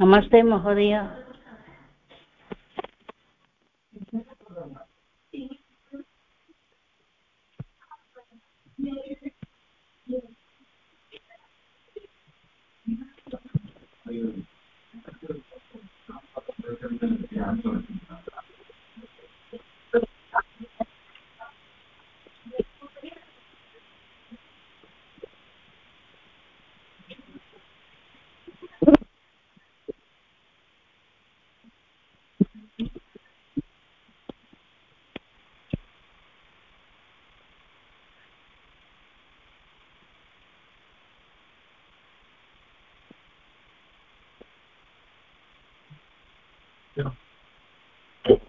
नमस्ते महोदय।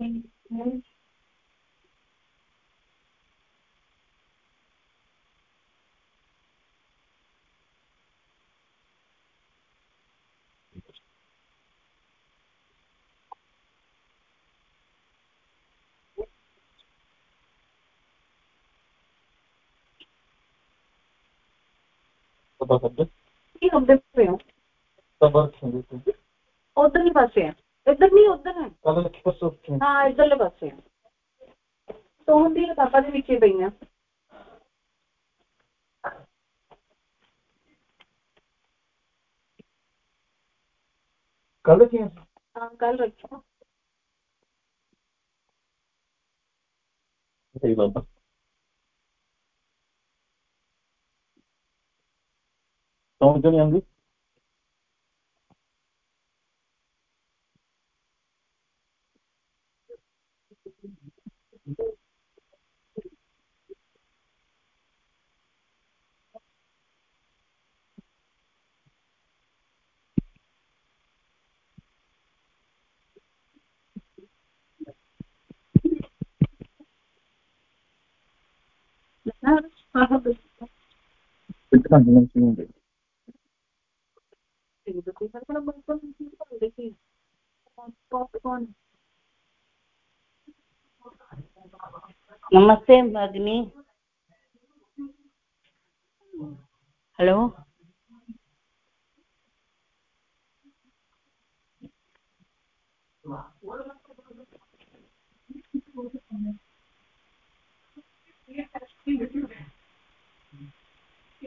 anything else? सभा शब्द सभा शब्द ओदनी पासे है इधर नहीं उधर है। हाँ इधर ले बस तो हम भी पापा पास्य पीछे पद हैं? हाँ, कल कल रक्षा सौन्दर्यं मङ्गलं नमस्ते भगिनी hello Thank you.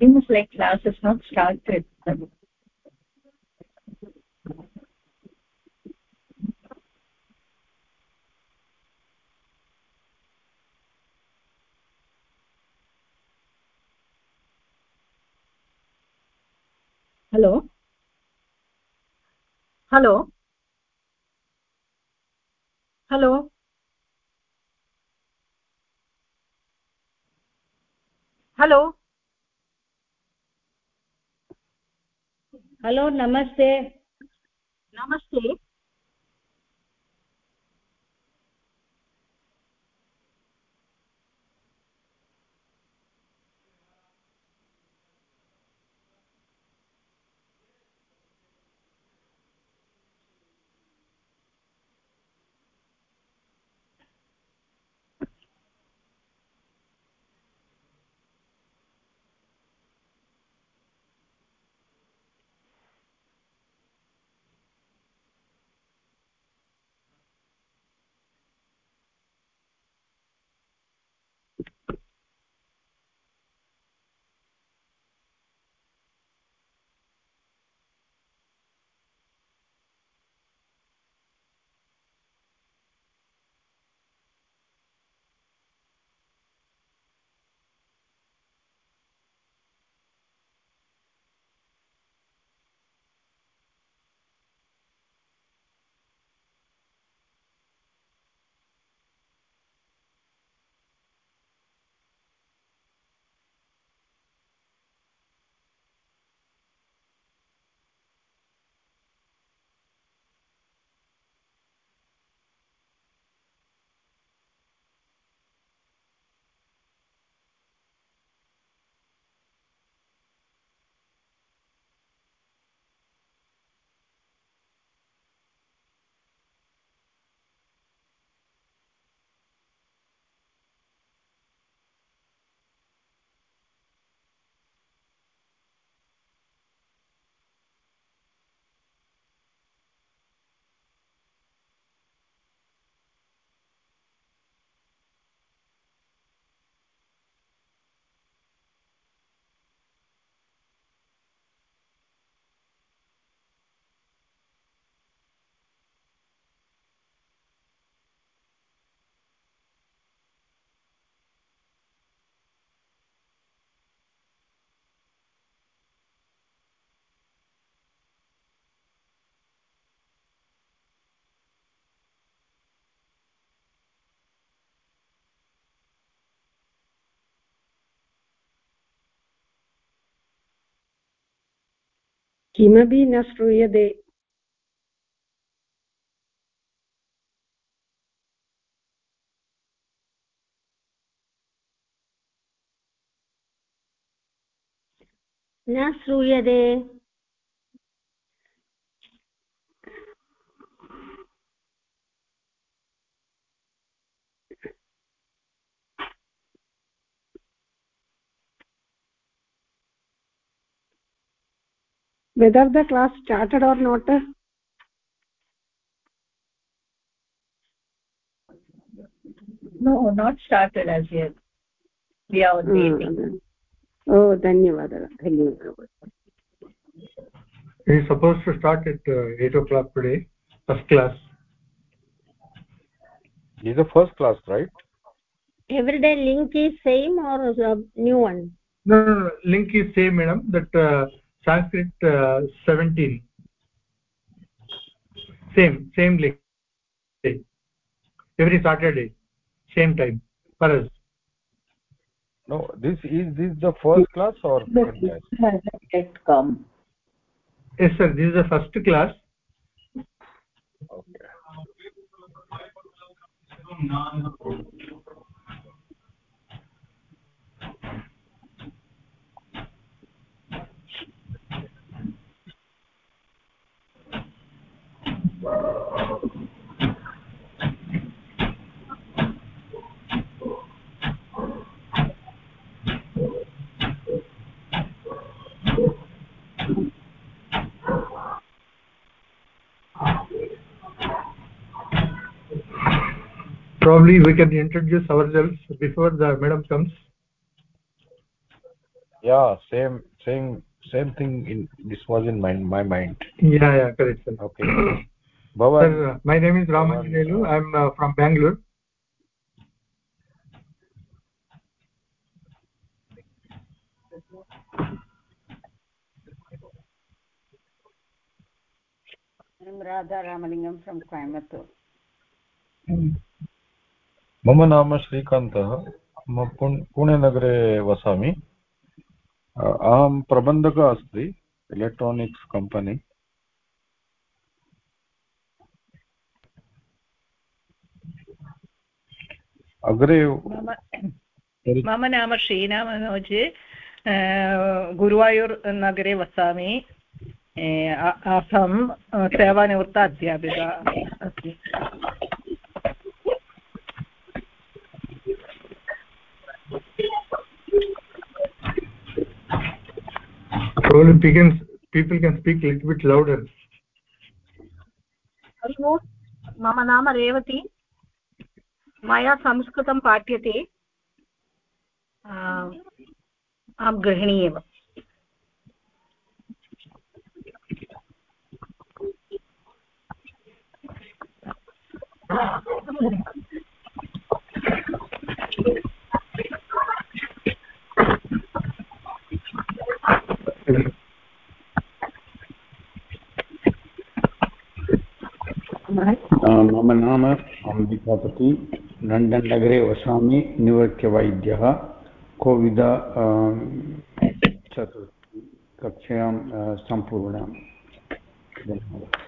seems like class has not started. Hello? Hello? Hello? Hello? Hello नमस्ते नमस्ते किमपि न श्रूयते न श्रूयते whether the class started or not no not started as yet we are waiting oh dhanyawad dhanyawad He is supposed to start at uh, 8 o'clock today, first class. This is the first class, right? everyday link is same or a new one No, no, no. Link is same, madam. That uh, Sanskrit uh, 17. Same, same link. Every Saturday, same time for us. No, this is this the first class or second class? hasn't yet come Yes, sir. This is the first class. Okay. Probably we can introduce ourselves before the madam comes. Yeah, same same same thing. In this was in my my mind. Yeah, yeah, correct, sir. Okay. Bhavan. Sir, my name is Ramanjinelu. I am uh, from Bangalore. I'm Radha Ramalingam from Coimbatore. मम नाम श्रीकान्तः पुणेनगरे वसामि अहं प्रबन्धकः अस्ति electronics company अग्रे मम मम नाम श्रीना मनोज गुरुवायूर् वसामि अहं सेवानिवृत्ता अध्यापिका अस्मि Probably people people can speak a little bit louder. Hari ओम् मम नाम रेवती मया संस्कृतं पाठ्यते। अहं गृहिणी एव। मम नाम अम्बिकापति लण्डन् नगरे वसामि निवृत्तवैद्यः कोविद चतुर्थी कक्षायां सम्पूर्णामि। धन्यवादः।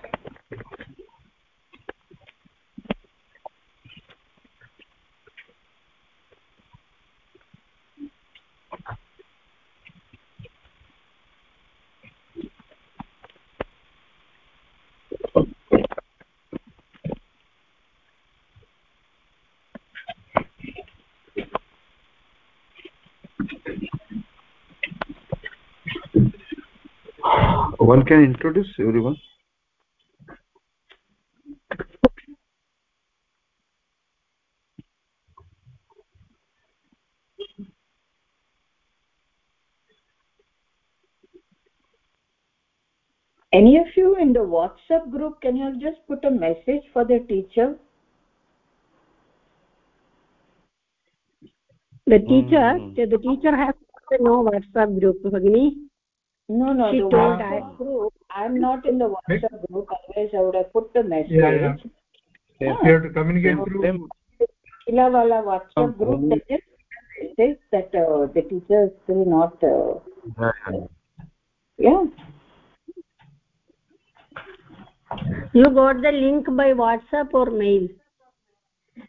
One can introduce everyone. Any of you in the whatsapp group can you just put a message for the teacher? The teacher? Hmm. the teacher has no whatsapp group bhagini no no She the told whatsapp group i'm not in the whatsapp group otherwise i would have put the message Yeah, yeah. Same. We have to communicate through. same Kilawala WhatsApp Um, group that just says that uh, the teacher is still not. Uh, yeah, yeah. yeah. you got the link by whatsapp or mail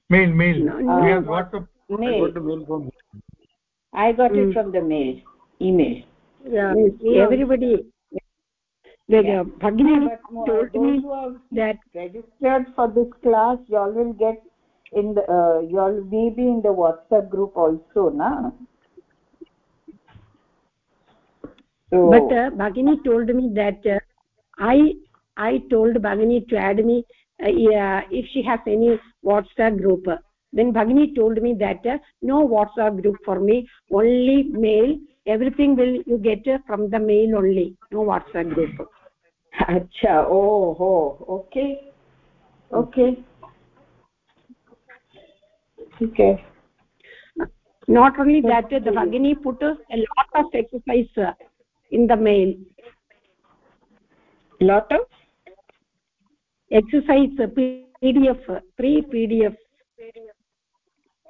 mail mail no, no. we have whatsapp mail. I got the mail from I got Mm. it from the mail email yeah. Everybody the Yeah. bhagini told me that registered for this class y'all will get in the uh, y'all may be in the whatsapp group also na? So but uh, bhagini told me that uh, i i told bhagini to add me uh, yeah, if she has any whatsapp group. Then bhagini told me that uh, no whatsapp group for me only mail everything will you get from the mail only no whatsapp group. Acha oh ho okay. Okay. Okay. Not only that the bhagini put a lot of exercise in the mail. Lot of? Exercise pdf three pdf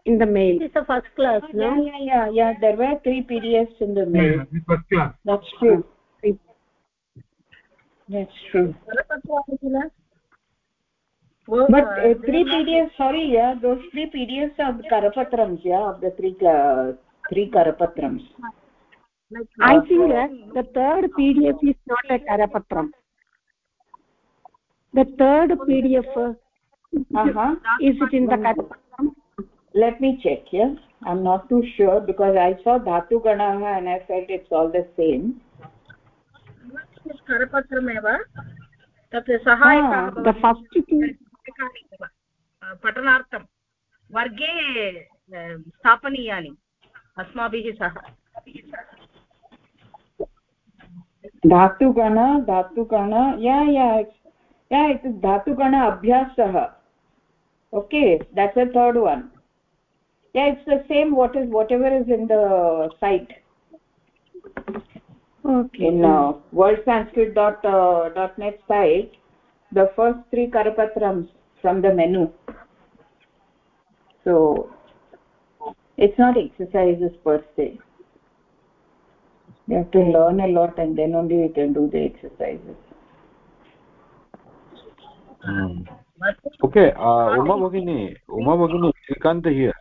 in the mail. This is the first class no? yeah yeah yeah. Yeah there were three pdfs in the mail. Yeah, this first class. That's true. That's true. But uh, three pdfs sorry yeah those three pdfs are the karapatrams yeah of the three uh, three karapatrams. I think uh, the third pdf is not a karapatram. The third pdf uh, uh-huh. is it in the karapatram let me check yeah i'm not too sure because i saw dhatu ganaha and i felt it's all the same करपत्रमेव तत् सहायकाः Ah, पठनार्थं वर्गे अ, स्थापनीयानि अस्माभिः सह dhatu gana dhatu gana yeah it's, yeah it is dhatu gana abhyasah yeah it's the same what is whatever is in the site. Okay. In uh, worldsanskrit dot uh, dot net site the first three karapatrams from the menu. So it's not exercises per se. You have to learn a lot and then only you can do the exercises. Hmm. Okay, uh, Uma Bhagini, Uma Bhagini, Srikant here.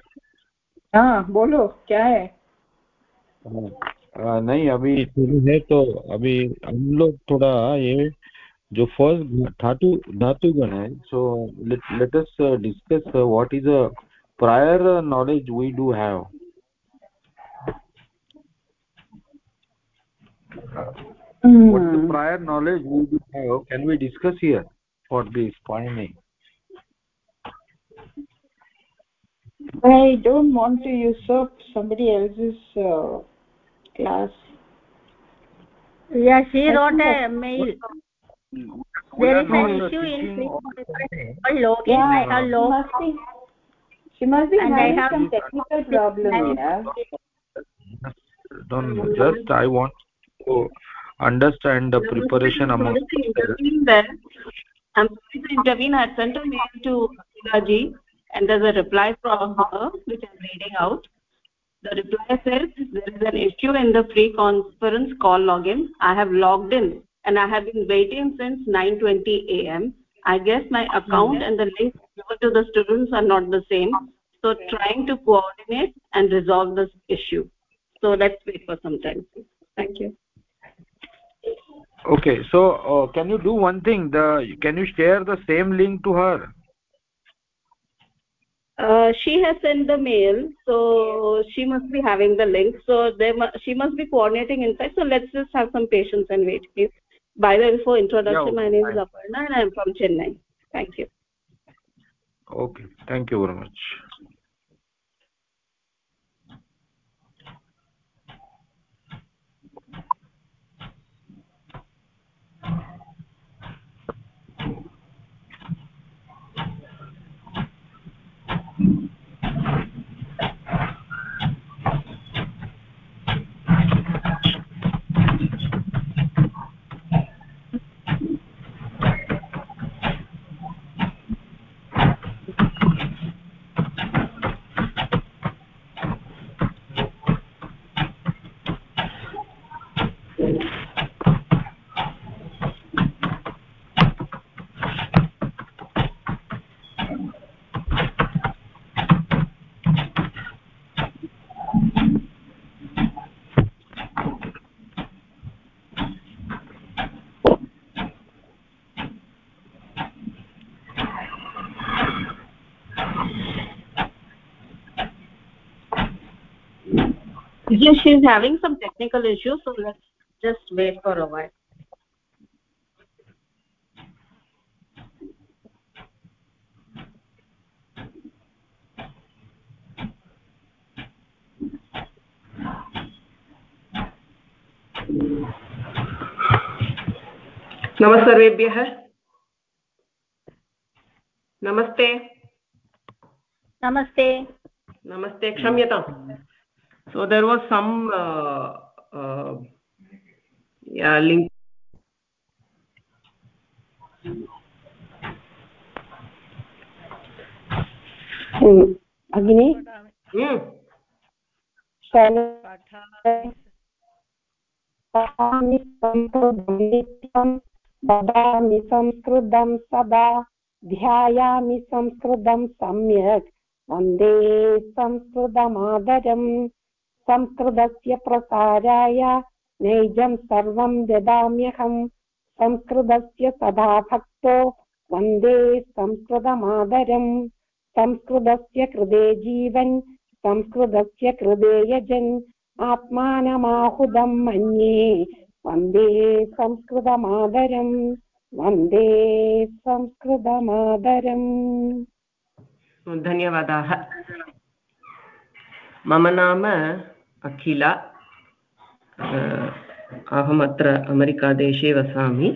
हाँ बोलो क्या है? आ, नहीं अभी शुरू है तो अभी हम लोग थोड़ा ये जो फ़र्स्ट धातु धातु गण है so let us discuss what is a prior knowledge we do have prior knowledge prior knowledge we hmm. have can we discuss here for this I don't want to usurp somebody else's uh, class. yeah she I wrote a mail we there are is an issue in teaching or called login Yeah, i have she log must. She must be And I having have- some technical problem. Yeah. no, no, no, just i want to understand the preparation among intervene. I'm sorry to intervene. I sent a mail to Raji and there's a reply from her which I'm reading out. The reply says there is an issue in the free conference call login. I have logged in and I have been waiting since 9:20 a.m. I guess my account and the link given to the students are not the same. So trying to coordinate and resolve this issue. So let's wait for some time. Thank you. okay so uh, can you do one thing the can you share the same link to her Uh, she has sent the mail, so she must be having the link. So there, mu she must be coordinating inside. So let's just have some patience and wait, please. By the way, before introduction, Yeah, my name is Aparna and I am from Chennai. Thank you. okay thank you very much yes she is having some technical issues so let's just wait for a while नमः सर्वेभ्यः नमस्ते नमस्ते नमस्ते क्षम्यताम् so there was some uh, uh, yeah link भगिनि hmm. ददामि संस्कृतं सदा ध्यायामि संस्कृतं सम्यक् वंदे संस्कृतमादरम् संस्कृतस्य प्रसाराय नैजं सर्वं ददाम्यहम् संस्कृतस्य सदा भक्तो वंदे संस्कृतमादरम्। संस्कृतस्य कृते जीवन्, संस्कृतस्य कृते यजन्। आत्मानमाहुदं मन्ये वंदे संस्कृतमादरम्। वंदे संस्कृतमादरम्। धन्यवादाः। मम नाम अखिला अहमत्र अमेरिकादेशे वसामि।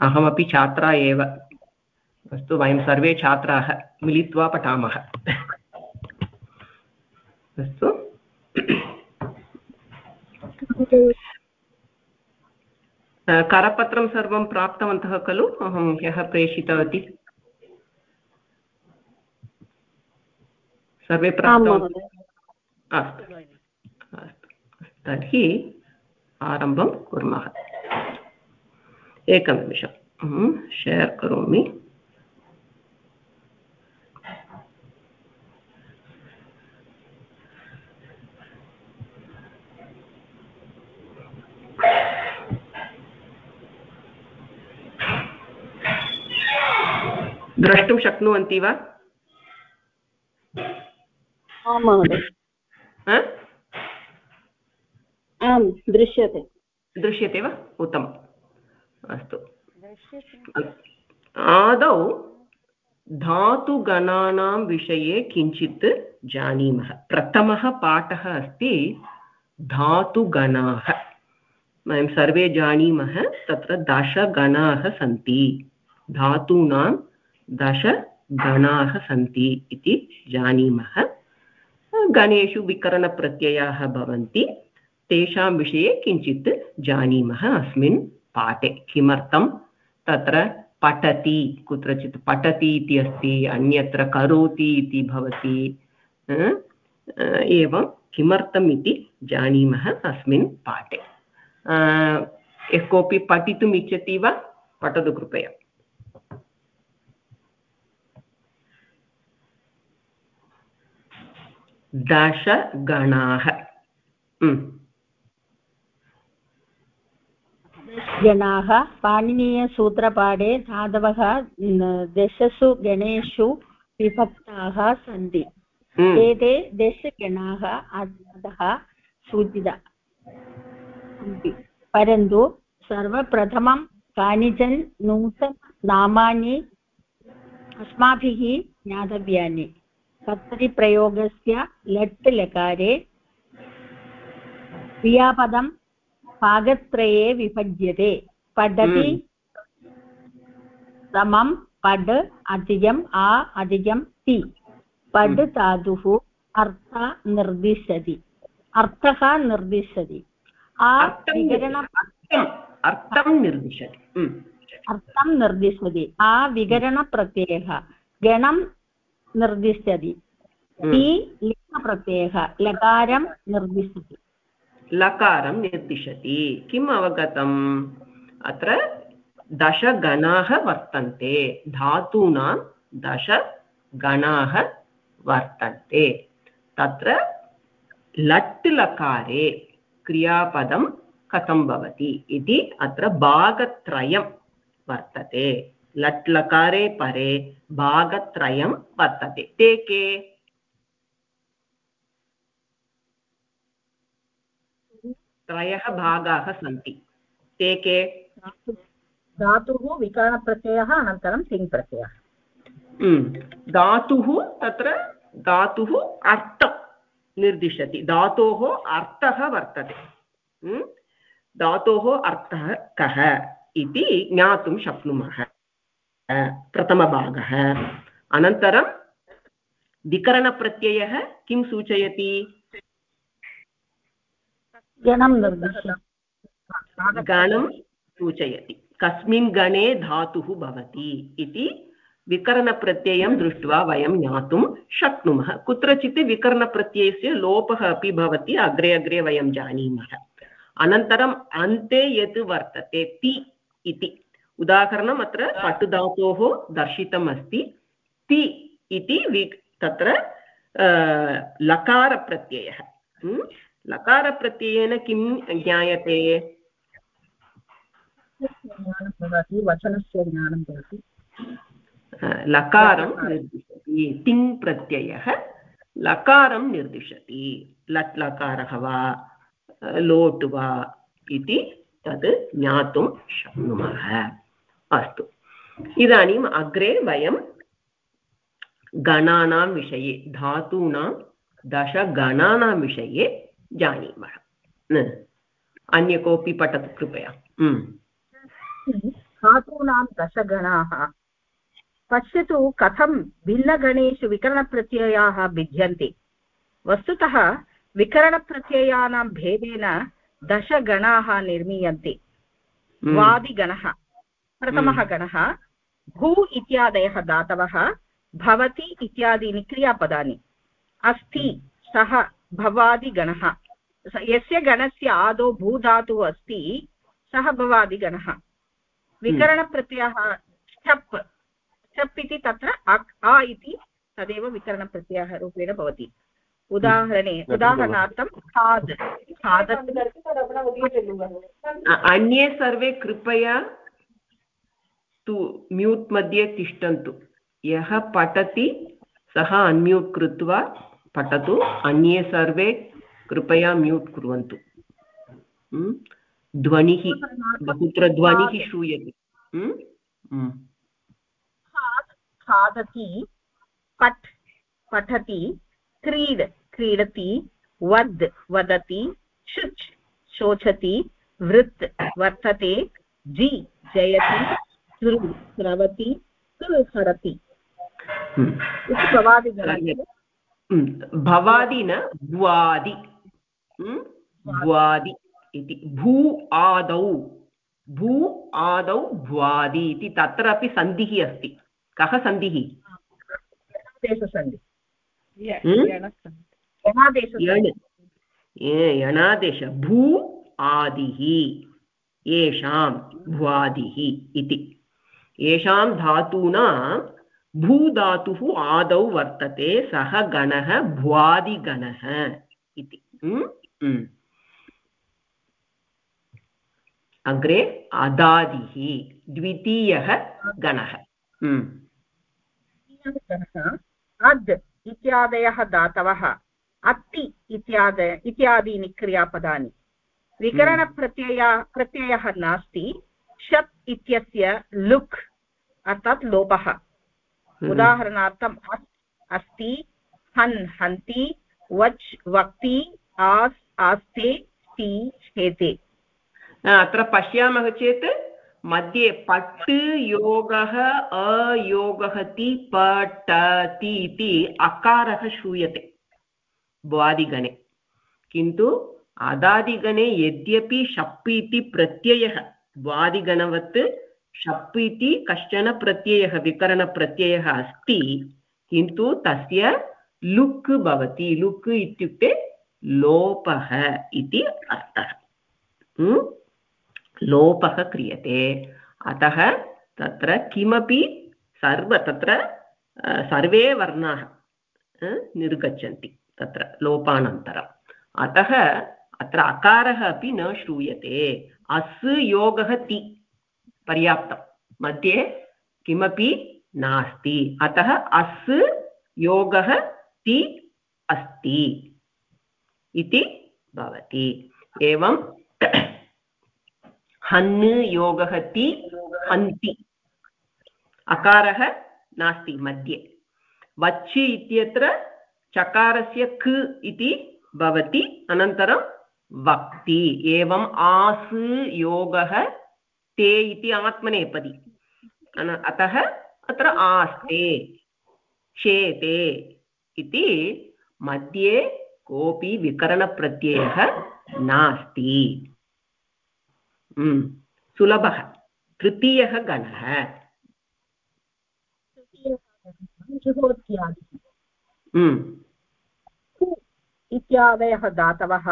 अहमपि छात्रा एव। अस्तु वयं सर्वे छात्राः मिलित्वा पठामः। अस्तु। करपत्रं सर्वं प्राप्तवन्तः खलु? अहं ह्यः प्रेषितवती। सर्वे प्राप्तवन्तः। अस्तु। तर्हि आरम्भं कुर्मः। एकनिमिषम् अहं शेर् करोमि। द्रष्टुं शक्नुवन्ति वा? आं महोदय आं दृश्यते। दृश्यते वा? उत्तमम्। अस्तु। आदौ धातुगणानां विषये किञ्चित् जानीमः। प्रथमः पाठः अस्ति धातुगणाः। वयं सर्वे जानीमः तत्र दशगणाः सन्ति। धातूनां दशगणाः सन्ति इति जानीमः। गणेषु विकरणप्रत्ययाः भवन्ति। तेषां विषये किञ्चित् जानीमः अस्मिन् पाठे। किमर्थं? तत्र पठति, कुत्रचित् पठति इति अस्ति, अन्यत्र करोति इति भवति। एवं किमर्थम् इति जानीमः अस्मिन् पाठे। यः कोऽपि पठितुम् इच्छति वा, पठतु कृपया। दशगणाः। गणाः पाणिनीयसूत्रपाठे धातवः दशसु गणेषु विभक्ताः सन्ति। एते दशगणाः अधः सूचिता परन्तु सर्वप्रथमं कानिचन नूतननामानि अस्माभिः ज्ञातव्यानि। कर्तरिप्रयोगस्य लट् लकारे क्रियापदं भागत्रये विभज्यते पठति समं पड् अधिकम् आ अधिकं ति पड् धातुः अर्थ निर्दिशति अर्थः निर्दिशति आ विकरण अर्थं निर्दिशति अर्थं निर्दिशति आ विकरणप्रत्ययः गणं निर्दिशति ति लिङ्गप्रत्ययः लकारं निर्दिशति लकारं निर्दिशति। किम् अवगतम्? अत्र दशगणाः वर्तन्ते। धातूनां दशगणाः वर्तन्ते। तत्र लट् लकारे क्रियापदं कथं भवति इति अत्र भागत्रयं वर्तते। लट् लकारे परे भागत्रयं वर्तते। ते के? त्रयः भागाः सन्ति। ते के? धातुः। विकरणप्रत्ययः अनन्तरं तिङ् प्रत्ययः धातुः तत्र धातुः अर्थं निर्दिशति। धातोः अर्थः वर्तते। धातोः अर्थः कः इति ज्ञातुं शक्नुमः। प्रथमभागः। अनन्तरं विकरणप्रत्ययः किं सूचयति? गणं गणं सूचयति। कस्मिन् गणे धातुः भवति इति विकरणप्रत्ययं दृष्ट्वा वयं ज्ञातुं शक्नुमः। कुत्रचित् विकरणप्रत्ययस्य लोपः अपि भवति अग्रे अग्रे वयं जानीमः। अनन्तरम् अन्ते यत् वर्तते ति इति। उदाहरणम् अत्र पटुधातोः दर्शितम् अस्ति। ति इति वि तत्र लकारप्रत्ययः। लकारप्रत्ययेन किं ज्ञायते? वचनस्य ज्ञानं भवति लकारं निर्दिशति तिङ् प्रत्ययः लकारं निर्दिशति। लट् लकारः वा लोट् वा इति तद् ज्ञातुं शक्नुमः। अस्तु। इदानीम् अग्रे वयं गणानां विषये धातूनां दशगणानां विषये जानीमः अन्य कोऽपि पठतु कृपया धातूनां दशगणाः पश्यतु कथं भिन्नगणेषु विकरणप्रत्ययाः भिद्यन्ते वस्तुतः विकरणप्रत्ययानां भेदेन दशगणाः निर्मीयन्ते वादिगणः प्रथमः हम्म। गणः भू इत्यादयः धातवः भवति इत्यादीनि क्रियापदानि अस्ति सः भवादिगणः यस्य गणस्य आदौ भूधातुः अस्ति सः भवादिगणः विकरणप्रत्ययः छप् छप् इति तत्र अ इति तदेव विकरणप्रत्ययः रूपेण भवति। उदाहरणे उदाहरणार्थं खाद् खादत् अन्ये सर्वे कृपया तु म्यूट् मध्ये तिष्ठन्तु। यः पठति सः अन्म्यूट् कृत्वा पठतु। अन्ये सर्वे कृपया म्यूट् कुर्वन्तु। ध्वनिः बहुत्र ध्वनिः श्रूयते। खादति पठ पठति क्रीड क्रीडति वद् वदति शुच् शोचति वृत् वर्तते जि जयति श्रु स्रवति हरति। हम्म। भवादि न भ्वादि। भ्वादि इति भू आदौ भू आदौ भ्वादि इति तत्रापि सन्धिः अस्ति। कः सन्धिः? यणादेश भू आदिः येषां भ्वादिः इति। येषां धातूनां भूधातुः आदौ वर्तते सः गणः भ्वादिगणः इति। अग्रे अदादिः द्वितीयः गणः. अद् इत्यादयः धातवः अत्ति इत्याद इत्यादीनि क्रियापदानि विकरणप्रत्यय प्रत्ययः नास्ति. शप् इत्यस्य लुक् अर्थात् लोपः. हम्म। उदाहरणार्थम् अस् अस्ति हन् हन्ति वच् वक्ति आस् आस्ते ति हेते। अत्र पश्यामः चेत् मध्ये पट् योगः अयोगः ति पटति इति अकारः श्रूयते। भ्वादिगणे किन्तु अदादिगणे यद्यपि शप् इति प्रत्ययः भ्वादिगणवत् शप् इति कश्चन प्रत्ययः, विकरणप्रत्ययः अस्ति, किन्तु तस्य लुक् भवति। लुक् इत्युक्ते लोपः इति अर्थः। लोपः क्रियते। अतः तत्र किमपि सर्व, तत्र सर्वे वर्णाः निर्गच्छन्ति तत्र लोपानन्तरम्। अतः अत्र अकारः अपि न श्रूयते। अस् योगः ति पर्याप्तं। मध्ये किमपि नास्ति। अतः अस् योगः ति अस्ति। इति भवति। एवं हन् योगः ति हन्ति। अकारः नास्ति मध्ये। वच् इत्यत्र चकारस्य क इति भवति, अनन्तरं वक्ति। एवम् आस् योगः ते इति आत्मनेपदी। अतः अत्र आस्ते शेते इति मध्ये कोऽपि विकरणप्रत्ययः नास्ति सुलभः तृतीयः गणः। इत्यादयः धातवः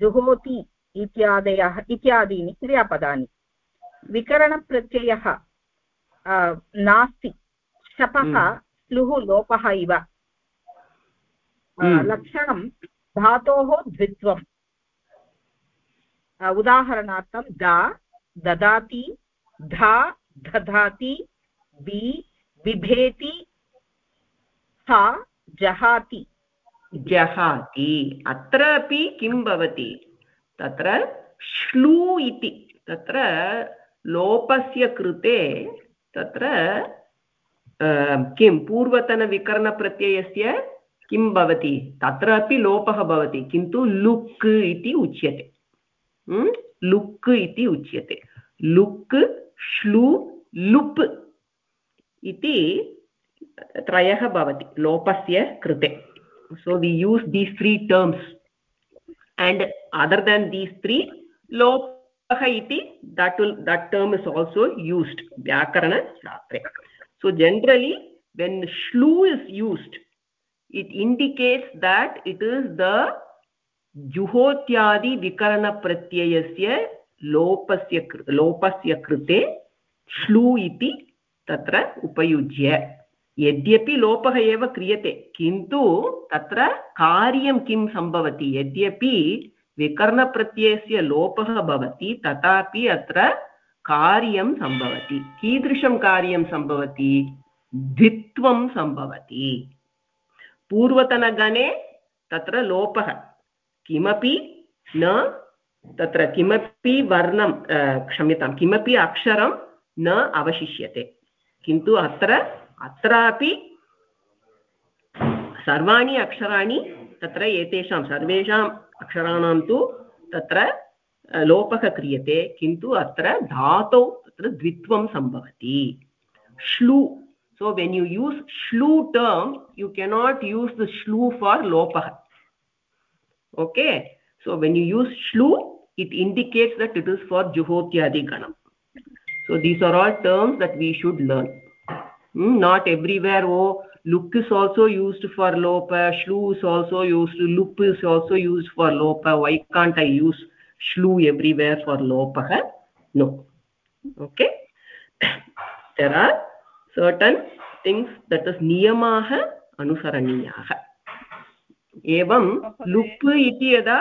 जुहोति इत्यादयः इत्यादीनि क्रियापदानि विकरणप्रत्ययः नास्ति शपः। स्लुः लोपः इव। लक्षणं धातोः द्वित्वम्। उदाहरणार्थं दा, ददाति, धा, दधाति, बि, बिभेति सा जहाति। जहाति। अत्र अपि किं भवति? तत्र श्लू इति। तत्र लोपस्य कृते तत्र किं? पूर्वतनविकरणप्रत्ययस्य किं भवति? तत्रापि लोपः भवति, किन्तु लुक् इति उच्यते। लुक् इति उच्यते। लुक्, श्लू, लुप् इति त्रयः भवति, लोपस्य कृते। So we use these three terms and other than these three लोपः इति that that term is also used व्याकरणशास्त्रे। So generally when श्लू is used it indicates that it is the जुहोत्यादि विकरणप्रत्ययस्य लोपस्य लोपस्य कृते श्लू इति तत्र उपयुज्य यद्यपि लोपः एव क्रियते किन्तु तत्र कार्यं किं सम्भवति यद्यपि विकर्णप्रत्ययस्य लोपः भवति तथापि अत्र कार्यं सम्भवति कीदृशं कार्यं सम्भवति द्वित्वं सम्भवति पूर्वतनगणे तत्र लोपः। किमपि न, तत्र किमपि वर्णं क्षम्यतां, किमपि अक्षरं न अवशिष्यते। किन्तु अत्र, अत्रापि सर्वाणि अक्षराणि तत्र एतेषां, सर्वेषाम् अक्षराणां तु तत्र लोपः क्रियते। किन्तु अत्र धातौ, तत्र द्वित्वं सम्भवति। श्लू so when you use shlu term you cannot use the shlu for lopah okay? So when you use shlu it indicates that it is for juhotyadi ganam so these are all terms that we should learn. Hmm, not everywhere oh look is also used for lopa shlu is also used lup is also used for lopa. Why can't i use shlu everywhere for lopa no. Okay? There are certain things that is niyamaः अनुसरणीयाः एवं लुप् इति यदा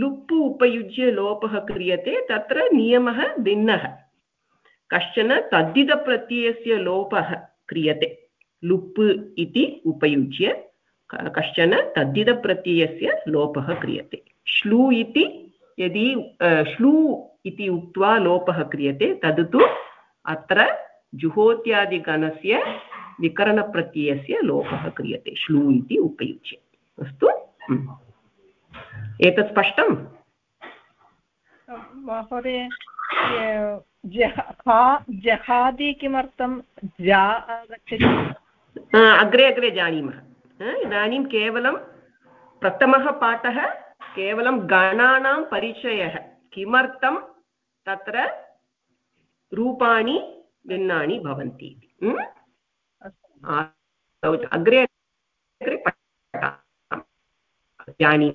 लुप् उपयुज्य लोपः क्रियते तत्र नियमः भिन्नः कश्चन तद्धितप्रत्ययस्य लोपः क्रियते लुप् इति उपयुज्य कश्चन तद्धितप्रत्ययस्य लोपः क्रियते श्लू इति यदि श्लू इति उक्त्वा लोपः क्रियते तद् तु अत्र जुहोत्यादिगणस्य विकरणप्रत्ययस्य लोपः क्रियते। श्लू इति उपयुज्य अस्तु? एतत् स्पष्टम्? महोदय जहादि किमर्थं जा आगच्छति? अग्रे अग्रे जानीमः। इदानीं केवलं प्रथमः पाठः केवलं गणानां परिचयः। किमर्थं तत्र रूपाणि भिन्नानि भवन्ति अग्रे अग्रे जानी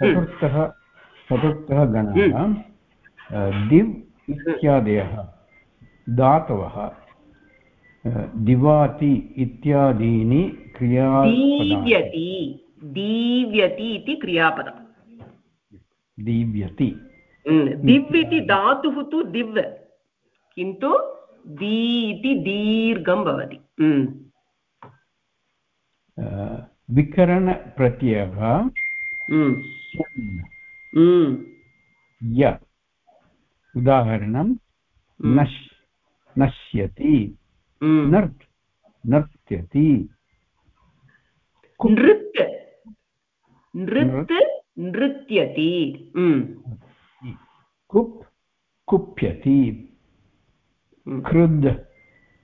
चतुर्थः चतुर्थः गणः। दिव् इत्यादयः धातवः। दिवाति इत्यादीनि क्रिया दीव्यति दीव्यति इति क्रियापदम्। दीव्यति। दिव् इति धातुः तु दिव् किन्तु दी इति दीर्घं भवति। विकरणप्रत्ययः य। उदाहरणं नश् नश्यति। नर्त् नर्त्यति नृत् नृत् नृत्यति। कुप् कुप्यति। क्रुद्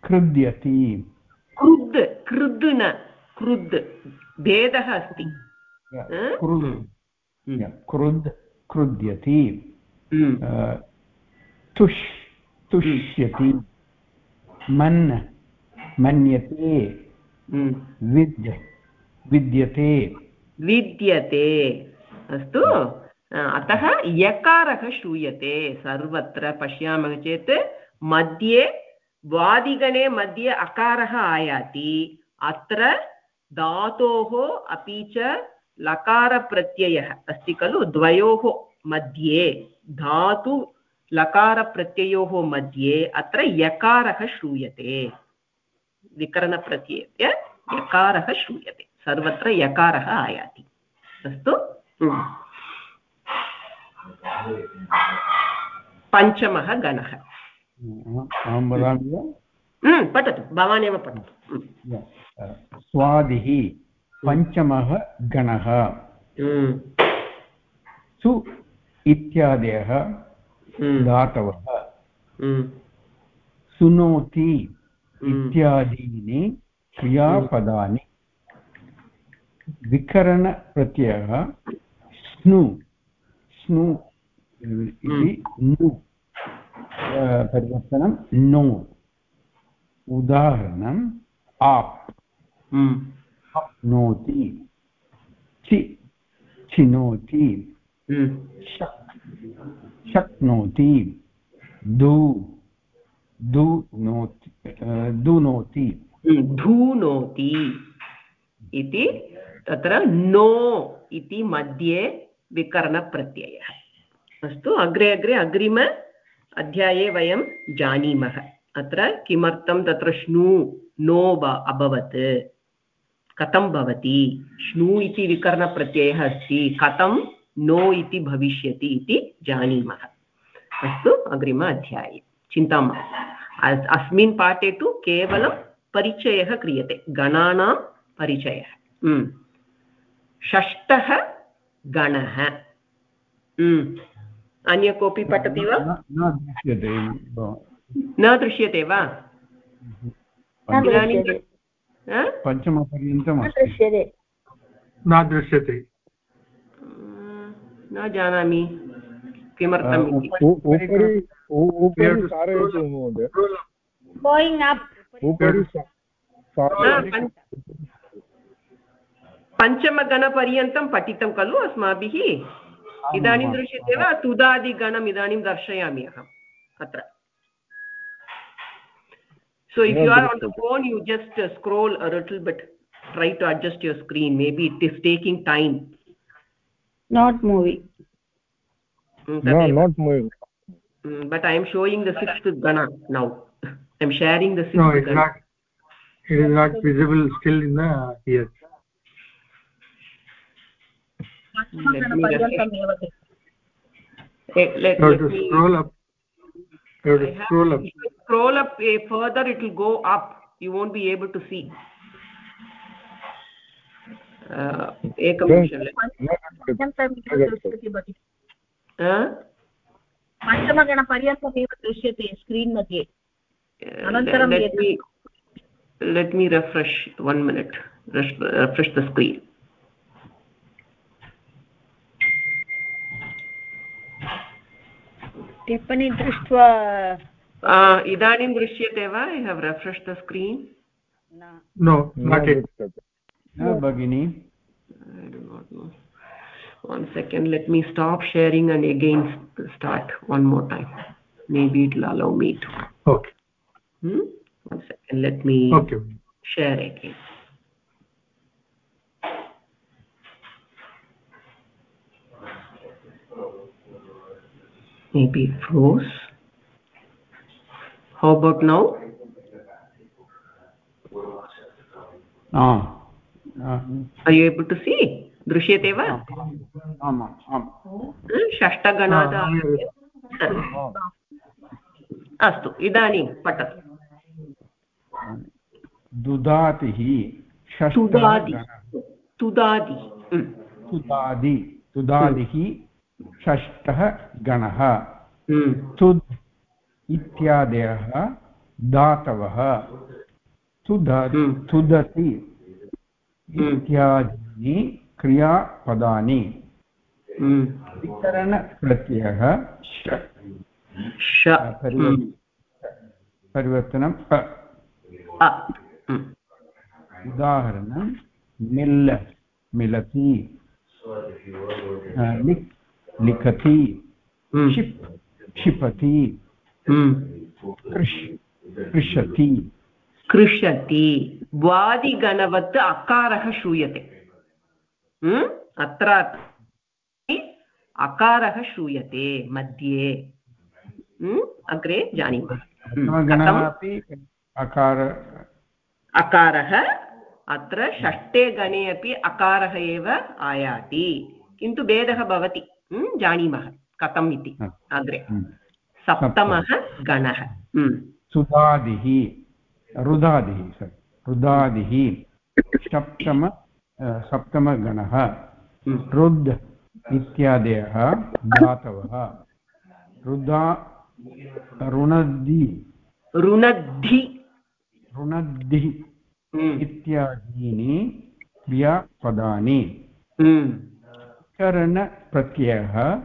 क्रुद्यति। क्रुद् क्रुद् न क्रुद् भेदः अस्ति। क्रुद्। क्रुद्यति। तुष् तुष्यति। मन् मन्यते। विद् विद्यते। विद्यते। अस्तु। अतः यकारः श्रूयते। सर्वत्र पश्यामः चेत् मध्ये वादिगणे मध्ये अकारः आयाति। अत्र धातोः अपि च लकारप्रत्ययः अस्ति खलु? द्वयोः मध्ये धातु लकारप्रत्ययोः मध्ये अत्र यकारः श्रूयते। विकरणप्रत्ययस्य यकारः श्रूयते। सर्वत्र यकारः आयाति। अस्तु? पञ्चमः गणः। पठतु। भवान् एव पठतु स्वादिः पञ्चमः गणः। सु इत्यादयः धातवः। सुनोति इत्यादीनि क्रियापदानि। विकरणप्रत्ययः स्नु। स्नु इति नु। परिवर्तनं नो। उदाहरणम् आप्। नोति चि चिनोति। शक्नोति। दु। दुनोति धूनोति इति तत्र नो इति मध्ये विकरणप्रत्ययः। अस्तु, अग्रे अग्रे, अग्रिम अध्याये वयं जानीमः। अत्र किमर्थं तत्र श्नु, नो अभवत्? कथं भवति? श्नु इति विकरणप्रत्ययः अस्ति, कथं नो इति भविष्यति इति जानीमः। अस्तु, अग्रिम अध्याये। चिन्ता मास्तु अस्मिन् पाठे तु केवलं परिचयः क्रियते गणानां परिचयः। हम्म। षष्ठः गणः। हम्म। अन्य कोऽपि पठति वा? न दृश्यते वा? इदानीं पञ्चमपर्यन्तं दृश्यते। न दृश्यते। न जानामि। किमर्थम् गोयिङ्ग् अप् पञ्चमगणपर्यन्तं पठितं खलु अस्माभिः इदानीं दृश्यते वा तुदादिगणम् इदानीं दर्शयामि अहम् अत्र so if you are on the phone you just uh, scroll a little bit try to adjust your screen maybe it is taking time not moving mm, no not moving mm, Mm, but i am showing the sixth gana now. I am sharing the sixth no it's gana. not. It is not visible still in the here let me, let, let, let me scroll up. You scroll up. scroll up a further it will go up. You won't be able to see. Uh, एकं पञ्चमगणपर्यन्तमेव दृश्यते screen मध्ये. अनन्तरं let me refresh one minute. Refresh the screen. टिप्पणी दृष्ट्वा इदानीं दृश्यते वा? I have refresh the screen no. भगिनि. One second let me stop sharing and again start one more time. Maybe it will allow me to. Okay. Hmm? one second let me okay. share again. Maybe it froze. How about now? Ah. Are you able to see दृश्यते वा? आम् अस्तु इदानीं पठतु। दुदातिः तुदादि तुदादि तुदादि तुदादिः षष्ठः गणः। तुद् इत्यादयः धातवः तुद। तुदति। इत्यादीनि क्रियापदानि। हम्म। विकरणप्रत्ययः परिवर्- परिवर्तनं। प। हम्म। उदाहरणं मिल् मिलति। लिक् लिखति। हम्म। क्षिप् क्षिपति। हम्म। कृष् कृषति। कृषति। वादिगणवत् अकारः श्रूयते। हम्म? अत्र अकारः श्रूयते मध्ये। हम्म? अग्रे जानीमः। हम्म. अकार अकारः अत्र षष्ठे गणे अपि अकारः एव आयाति। किन्तु भेदः भवति। हम्म? जानीमः। कथम् इति? अग्रे। हम्म. सप्तमः गणः। हम्म. सुधादिः। रुदादिः रुदादिः सप्तम सप्तमगणः हम्म. रुद् इत्यादयः धातवः रुदा रुणद्धि रुणद्धि रुणद्धिः हम्म. इत्यादीनि क्रियापदानि हम्म. करणप्रत्ययः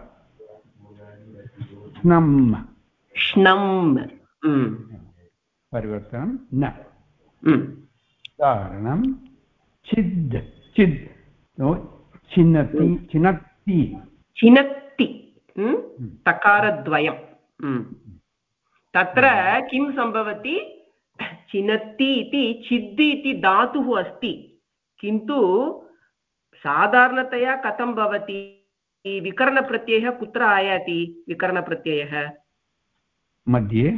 स्नम् श्नम् हम्म. परिवर्तनं न हम्म. उदाहरणं छिद् चिद् नो छिन्नति छिनत्ति चिनत्ति? तकारद्वयम् हम्म. तत्र किं सम्भवति चिनत्ति इति छिद् इति धातुः अस्ति किन्तु साधारणतया कथं भवति विकरणप्रत्ययः कुत्र आयाति विकरणप्रत्ययः मध्ये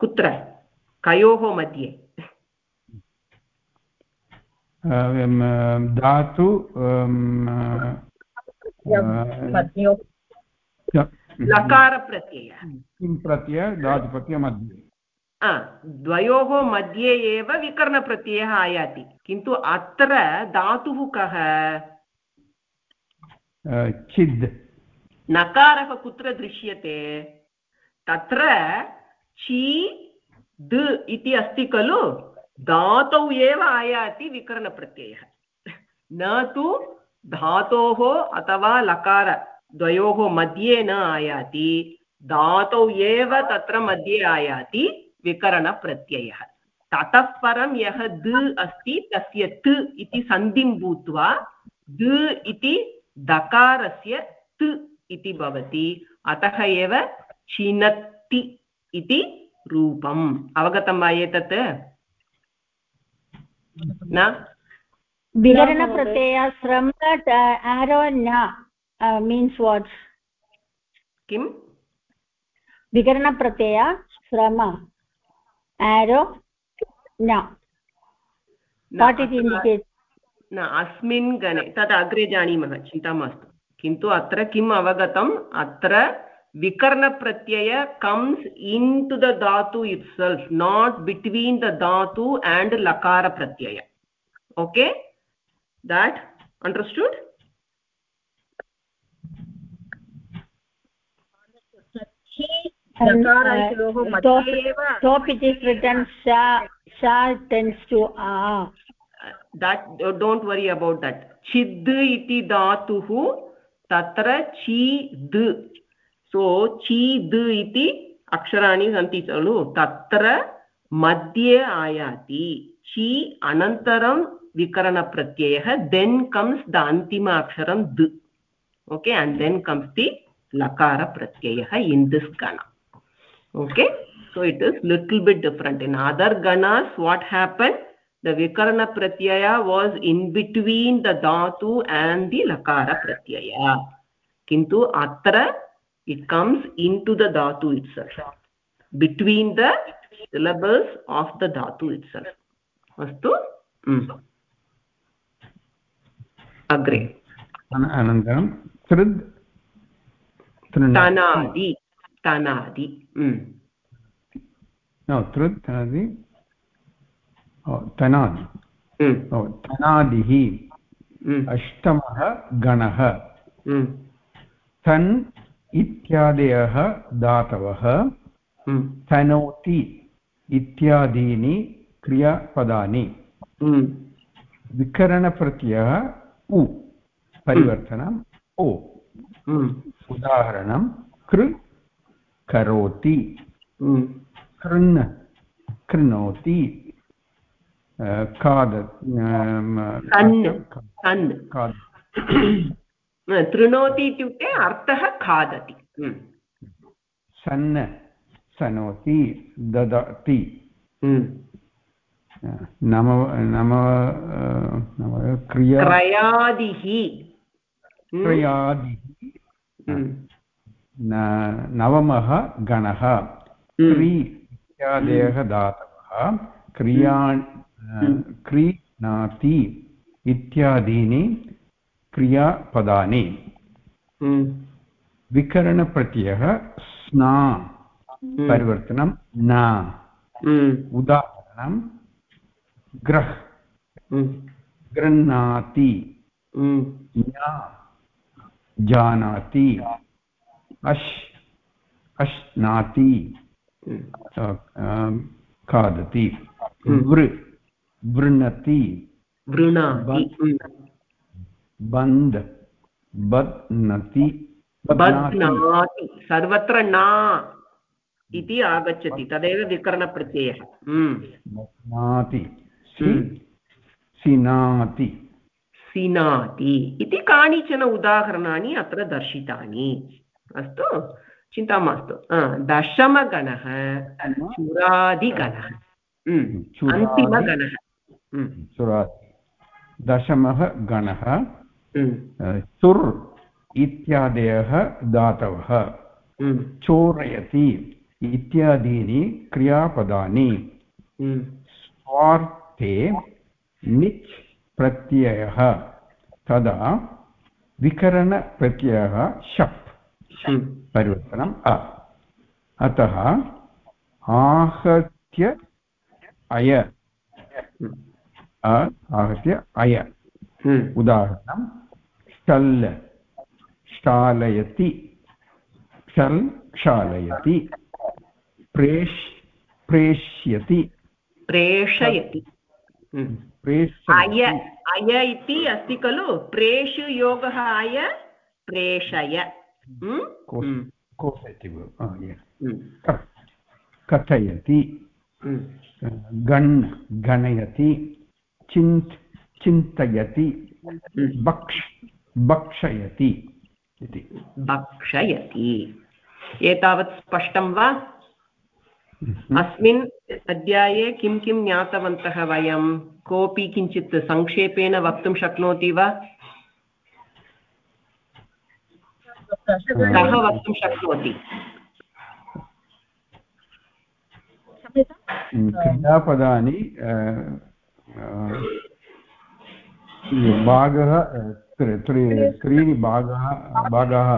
कुत्र कयोः मध्ये धातु लकारप्रत्ययः किं प्रत्यय धातुप्रत्यय मध्ये आ, द्वयोः मध्ये एव विकरणप्रत्ययः आयाति किन्तु अत्र धातुः कः छिद् नकारः कुत्र दृश्यते तत्र ची द इति अस्ति खलु धातौ एव आयाति विकरणप्रत्ययः। न तु धातोः अथवा लकार द्वयोः मध्ये न आयाति, धातौ एव तत्र मध्ये आयाति विकरणप्रत्ययः। ततः परं यः द अस्ति, तस्य त् इति सन्धिं भूत्वा, द इति दकारस्य त् इति भवति, अतः एव चिनत्ति इति रूपम्। अवगतं वा एतत्? न? विकरणप्रत्यय श्रम आरो न मीन्स् वाट् किम्? विकरणप्रत्यय श्रम आरो न न, वाट् इट् इण्डिकेट् न अस्मिन् गणे तद् अग्रे जानीमः चिन्ता मास्तु। किन्तु अत्र किम् अवगतम्? अत्र vikaranapratyaya comes in to the dhatu it self not between the dhatu and lakarapratyaya okay that understood top it is written sha sha tends to a that don't worry about that chid iti dhatuh tatra chi d chi d iti अक्षराणि सन्ति खलु तत्र मध्ये आयाति ची अनन्तरं विकरणप्रत्ययः then comes the अन्तिम अक्षरं the okay the lakara pratyayah in this gana okay so it is little bit different in other ganas what happened the vikarana pratyaya was in between the dhatu and the lakara pratyaya किन्तु अत्र comes in to the dhatu itself between the syllables of the dhatu itself. अस्तु अग्रे अनन्तरं तृद् तनादि तनादि तृद् तनादि तनादि तनादिः अष्टमः गणः तन् इत्यादयः धातवः तनोति इत्यादीनि क्रियापदानि। विकरणप्रत्ययः उ। परिवर्तनम् ओ। उदाहरणं कृ। करोति। कृन् कृणोति। खाद तृणोति इत्युक्ते अर्थः खादति सन् सनोति ददाति नम नम क्रिया क्रयादिः क्रयादिः नवमः गणः क्री इत्यादयः धातवः क्रिया क्रीणाति इत्यादीनि क्रियापदानि। विकरणप्रत्ययः स्ना परिवर्तनं न। उदाहरणं ग्रह्। गृह्णाति। जानाति। अश्। अश्नाति। खादति। वृ। वृणति। बन्द् बध्नति बध्नाति सर्वत्र न इति आगच्छति तदेव विकरणप्रत्ययः। बध्नाति सिनाति। सिनाति इति कानिचन उदाहरणानि अत्र दर्शितानि। अस्तु चिन्ता मास्तु। दशमगणः चुरादिगणः। अन्तिमगणः। दशमः गणः। चुर् इत्यादयः धातवः चोरयति इत्यादीनि क्रियापदानि स्वार्थे निच् प्रत्ययः तदा विकरणप्रत्ययः शप् परिवर्तनम् अ अतः आहत्य अय आहत्य अय उदाहरणं ष्टल् क्षालयति क्षल् क्षालयति प्रेष् प्रेष्यति। प्रेषयति। अय अय इति अस्ति खलु? प्रेषु योगः अय प्रेषय। कथयति। गण् गणयति। चिन्त् चिन्तयति। भक्षयति इति। भक्षयति एतावत् स्पष्टं वा? अस्मिन् अध्याये किं किं ज्ञातवन्तः वयं? कोऽपि किञ्चित् संक्षेपेण वक्तुं शक्नोति वा? कः वक्तुं शक्नोति? क्रियापदानि भागः त्रीणि भागः भागाः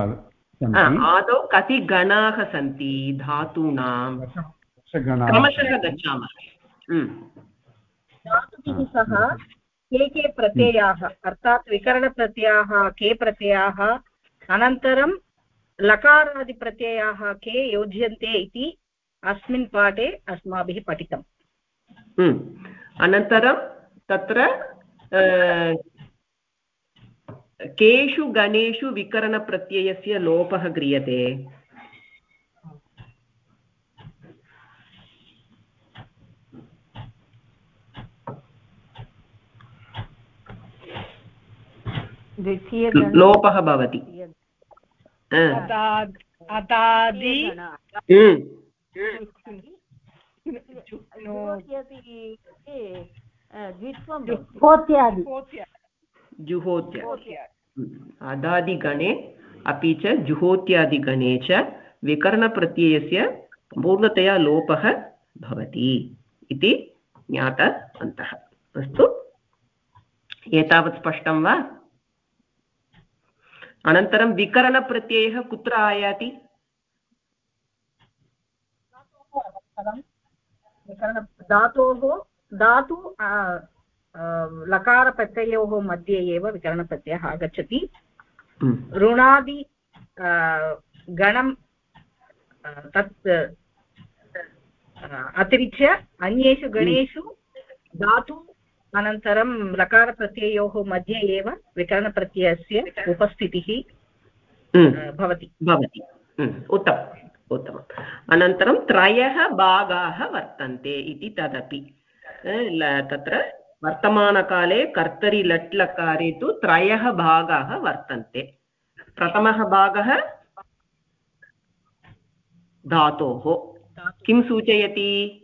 आदौ कति गणाः सन्ति? धातूनां। क्रमशः गच्छामः। धातुभिः सह के के प्रत्ययाः? अर्थात् विकरणप्रत्ययाः के प्रत्ययाः? अनन्तरं लकारादिप्रत्ययाः के योज्यन्ते इति अस्मिन् पाठे अस्माभिः पठितम्। अनन्तरं तत्र केषु गणेषु विकरणप्रत्ययस्य लोपः क्रियते लोपः भवति जुहोत्यादि जुहोत्य। अदादिगणे अपि च जुहोत्यादिगणे च विकरणप्रत्ययस्य पूर्णतया लोपः भवति इति ज्ञातवन्तः अस्तु। एतावत् स्पष्टं वा? अनन्तरं विकरणप्रत्ययः कुत्र आयाति? धातोः धातु लकारप्रत्ययोः मध्ये एव विकरणप्रत्ययः आगच्छति। हम्म। ऋणादि गणं तत् अतिरिच्य अन्येषु गणेषु धातु अनन्तरं लकारप्रत्ययोः मध्ये एव विकरणप्रत्ययस्य उपस्थितिः हम्म। भवति। भवति। हम्म। उत्तमम्। उत्तमम्। अनन्तरं त्रयः भागाः वर्तन्ते इति तदपि। तत्र वर्तमानकाले कर्तरि लट् लकारे तु त्रयः भागाः वर्तन्ते। प्रथमः भागः धातोः। किं सूचयति?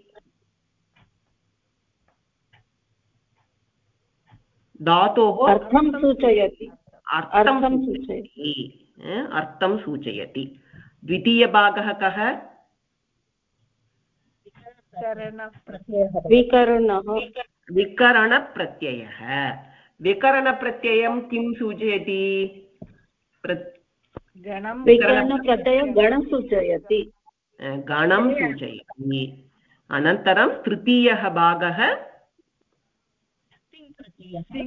धातोः अर्थं सूचयति। अर्थं सूचयति। अर्थं सूचयति। द्वितीयभागः कः? विकरणः। विकरणप्रत्ययः। विकरणप्रत्ययं किं सूचयति? विकरणप्रत्ययं गणं सूचयति। गणं सूचयति। अनन्तरं तृतीयः भागः।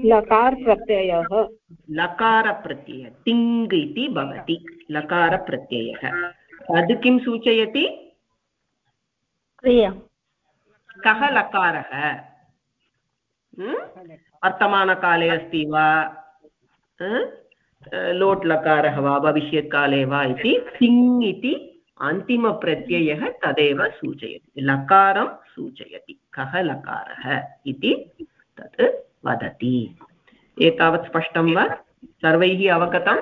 लकारप्रत्ययः। लकारप्रत्ययः। तिङ् इति भवति लकारप्रत्ययः। तद् किं सूचयति? क्रिया कः लकारः? वर्तमानकाले अस्ति वा लोट् लकारः वा भविष्यत्काले वा इति तिङ् इति अन्तिमप्रत्ययः तदेव सूचयति लकारं सूचयति कः लकारः इति तत् वदति एतावत् स्पष्टं वा सर्वैः अवगतम्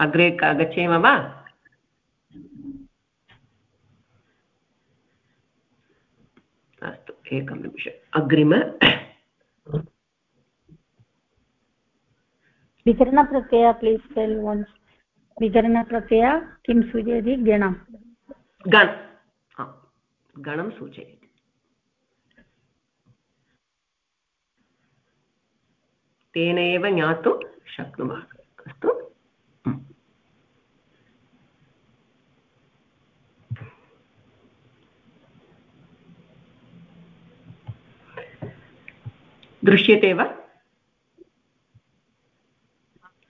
अग्रे गच्छेम वा अस्तु एकं निमिषम्। अग्रिम। विकरणप्रत्यय प्लीस् टेल् वन्स् विकरणप्रत्यय किं सूचयति? गणं। गण। गणं सूचयति। तेन एव ज्ञातुं शक्नुमः। अस्तु। दृश्यते वा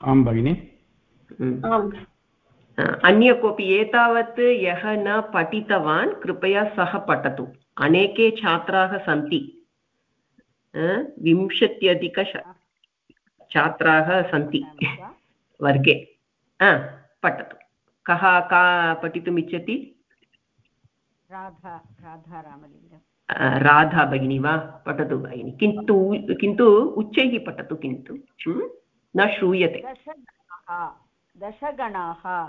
आं भगिनि अन्य कोऽपि एतावत् यः न पठितवान् कृपया सः पठतु। अनेके छात्राः सन्ति। विंशत्यधिक छात्राः सन्ति वर्गे। पठतु। कः का पठितुम् इच्छति राधा राधा रामलिङ्गम् राधा भगिनी वा पठतु भगिनि। किन्तु किन्तु उच्चैः पठतु किन्तु न श्रूयते। दशगणाः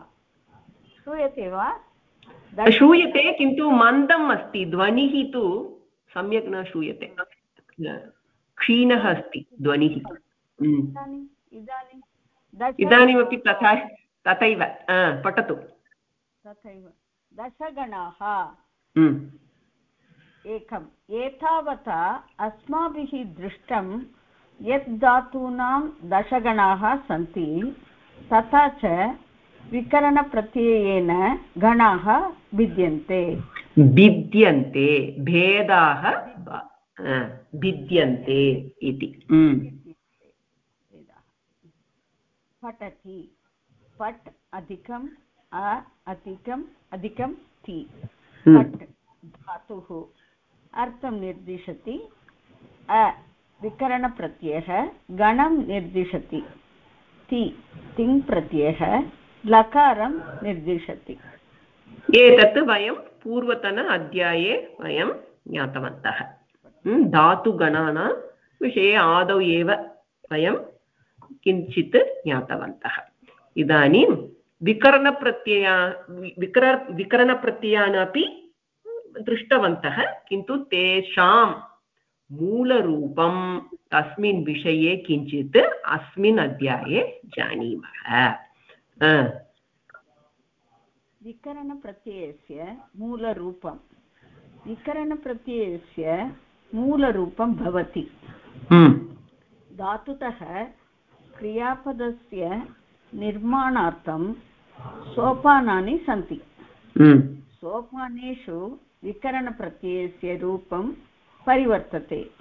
श्रूयते वा? श्रूयते किन्तु मन्दम् अस्ति। ध्वनिः तु सम्यक् न श्रूयते। क्षीणः अस्ति ध्वनिः। इदानीमपि तथा तथैव पठतु। तथैव। दशगणाः। एकम्। एतावता अस्माभिः दृष्टं यत् धातूनां दशगणाः सन्ति तथा च विकरणप्रत्ययेन गणाः भिद्यन्ते। भिद्यन्ते भेदाः भिद्यन्ते इति। पठति। पट् अधिकम् अ अधिकम् अधिकं ति। पट् धातुः। अर्थं निर्दिशति। अ, विकरणप्रत्ययः, गणं निर्दिशति। ति तिङ् प्रत्ययः लकारं निर्दिशति। एतत् वयं पूर्वतन अध्याये वयं ज्ञातवन्तः। धातुगणानां विषये आदौ एव वयं किञ्चित् ज्ञातवन्तः। इदानीं विकरणप्रत्यया विकर विकरणप्रत्ययान् अपि दृष्टवन्तः किन्तु तेषां मूलरूपं तस्मिन् विषये किञ्चित् अस्मिन् अध्याये जानीमः। विकरणप्रत्ययस्य मूलरूपं। विकरणप्रत्ययस्य मूलरूपं भवति। हम्म। धातुतः क्रियापदस्य निर्माणार्थं सोपानानि सन्ति। हम्म। सोपानेषु विकरणप्रत्ययस्य रूपं परिवर्तते।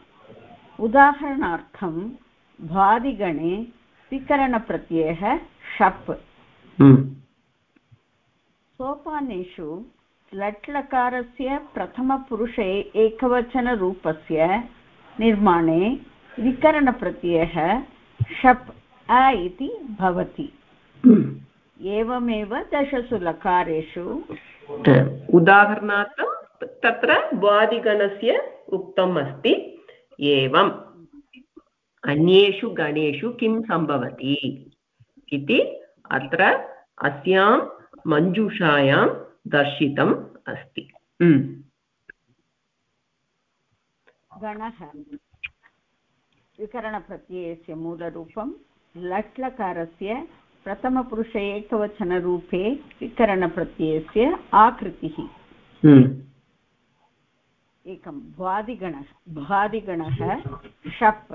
उदाहरणार्थं भ्वादिगणे विकरणप्रत्ययः शप्। हम्म। सोपानेषु लट्लकारस्य प्रथमपुरुषे एकवचनरूपस्य निर्माणे विकरणप्रत्ययः शप् अ इति भवति। एवमेव दशसु लकारेषु। उदाहरणार्थं तत्र वादिगणस्य उक्तम् अस्ति एवम्। अन्येषु गणेषु किं सम्भवति इति अत्र अस्यां मञ्जूषायां दर्शितम् अस्ति। गणः। विकरणप्रत्ययस्य मूलरूपं लट्लकारस्य प्रथमपुरुषे एकवचनरूपे विकरणप्रत्ययस्य आकृतिः। एकं भ्वादिगणः भ्वादिगणः शप्।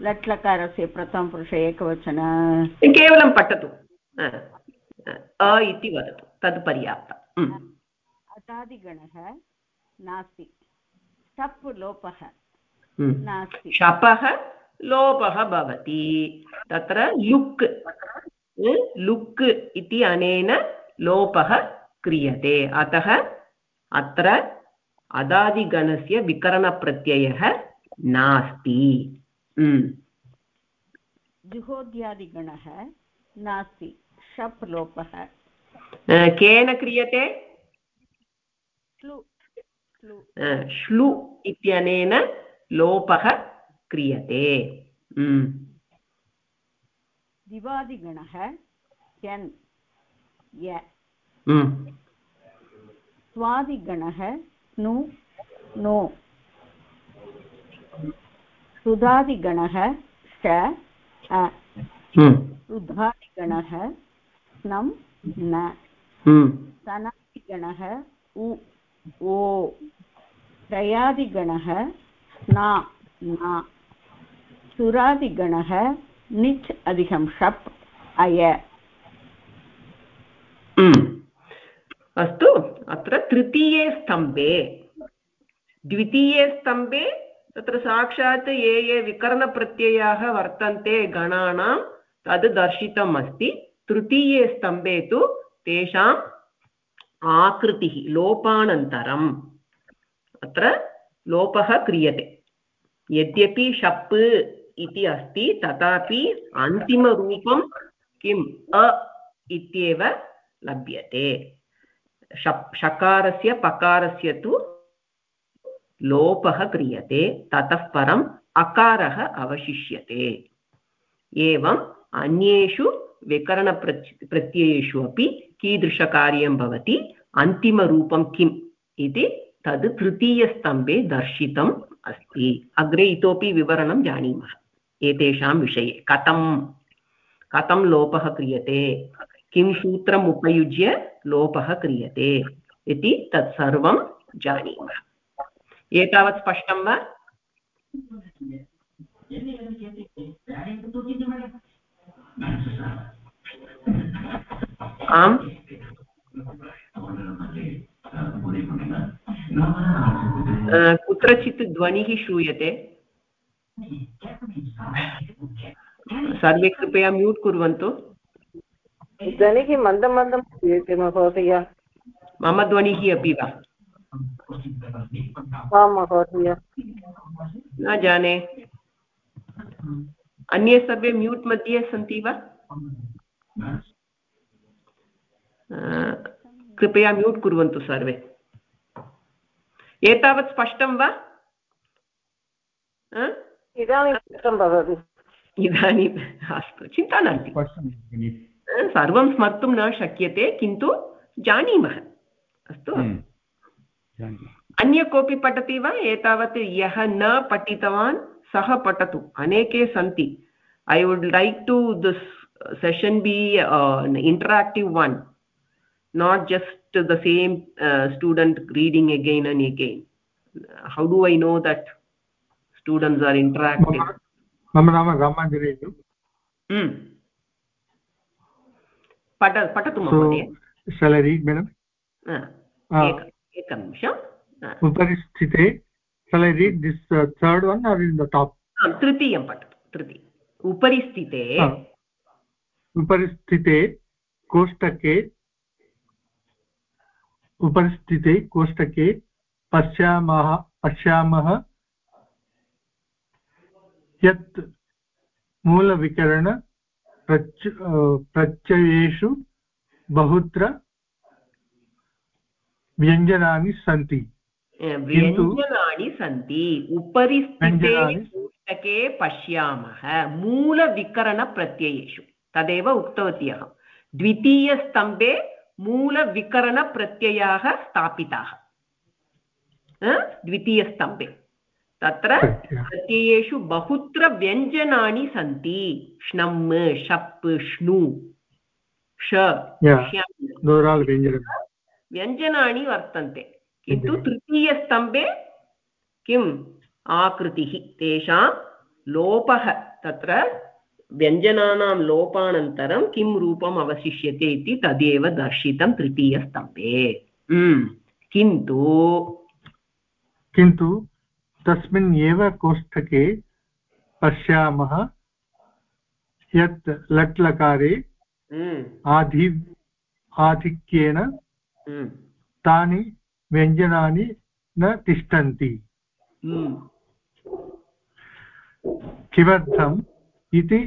लट्लकारस्य प्रथमपुरुषे एकवचन। केवलं पठतु। अ इति वदतु तद् पर्याप्तम् अटादिगणः नास्ति। शप् लोपः। नास्ति। शपः लोपः भवति। तत्र लुक् लुक् इति अनेन लोपः क्रियते। अतः अत्र अदादिगणस्य विकरणप्रत्ययः नास्ति। जुहोद्यादिगणः नास्ति। शप् लोपः केन क्रियते? श्लु इत्यनेन लोपः क्रियते। दिवादिगणः स्वादिगणः नु नो। सुधादिगणः श रुधादिगणः स्नं न। सनादिगणः उ ओ। त्रयादिगणः स्ना न। सुरादिगणः निच् अधिकं शप् अय। अस्तु, अत्र तृतीये स्तम्भे। द्वितीये स्तम्भे तत्र साक्षात् ये ये विकरणप्रत्ययाः वर्तन्ते गणानां, तद् दर्शितम् अस्ति तृतीये स्तम्भे तु तेषाम् आकृतिः, लोपानन्तरम्। अत्र लोपः क्रियते। यद्यपि शप् इति अस्ति, तथापि अन्तिमरूपं किम्? अ इत्येव लभ्यते। शकारस्य पकारस्य तु लोपः क्रियते, ततः परम् अकारः अवशिष्यते। एवम् अन्येषु विकरणप्रत् प्रत्ययेषु अपि कीदृशकार्यं भवति, अन्तिमरूपं किम् इति तद् तृतीयस्तम्भे दर्शितम् अस्ति। अग्रे इतोपि विवरणं जानीमः एतेषां विषये। कथं कथं लोपः क्रियते? किं सूत्रम् उपयुज्य लोपः क्रियते इति तत्सर्वं जानीमः। एतावत् स्पष्टं वा? आम्। कुत्रचित् ध्वनिः श्रूयते? सर्वे कृपया म्यूट् कुर्वन्तु। ध्वनिः मन्दं मन्दं श्रूयते महोदय मम ध्वनिः अपि वा। आं महोदय न जाने। अन्ये सर्वे म्यूट् मध्ये सन्ति वा? कृपया म्यूट् कुर्वन्तु सर्वे। एतावत् स्पष्टं वा? इदानीं स्पष्टं भवति। इदानीम् अस्तु चिन्ता नास्ति। सर्वं स्मर्तुं न शक्यते किन्तु जानीमः। अस्तु। अन्य कोऽपि पठति वा? एतावत् यः न पठितवान् सः पठतु। अनेके सन्ति। I would like to this session be interactive one just the same uh, student reading again and again. How do i know that students are interacting मम नाम रामाञ्जनेयु hmm. पठ पठतु महोदय। read madam? एकं निमिषम् उपरि स्थिते this uh, third one or in the top? तृतीयं पठतु तृतीय। उपरि स्थिते उपरि स्थिते कोष्टके उपस्थिते कोष्टके पश्यामः पश्यामः यत् मूलविकरण प्रच प्रत्ययेषु बहुत्र व्यञ्जनानि सन्ति। व्यञ्जनानि सन्ति। उपरि पुस्तके पश्यामः मूलविकरणप्रत्ययेषु। तदेव उक्तवती अहं। द्वितीयस्तम्भे मूलविकरणप्रत्ययाः स्थापिताः। द्वितीयस्तम्भे। तत्र प्रत्ययेषु बहुत्र व्यञ्जनानि सन्ति। श्नम् शप् श्नु व्यञ्जनानि वर्तन्ते। किन्तु तृतीयस्तम्भे किम्? आकृतिः। तेषां लोपः। तत्र व्यञ्जनानां लोपानन्तरं किं रूपम् अवशिष्यते इति तदेव दर्शितं तृतीयस्तम्भे। हम्म, किन्तु किन्तु तस्मिन् एव कोष्ठके पश्यामः यत् लट् लकारे हम्म। आधि आधिक्येन हम्म। तानि व्यञ्जनानि न तिष्ठन्ति किमर्थम् इति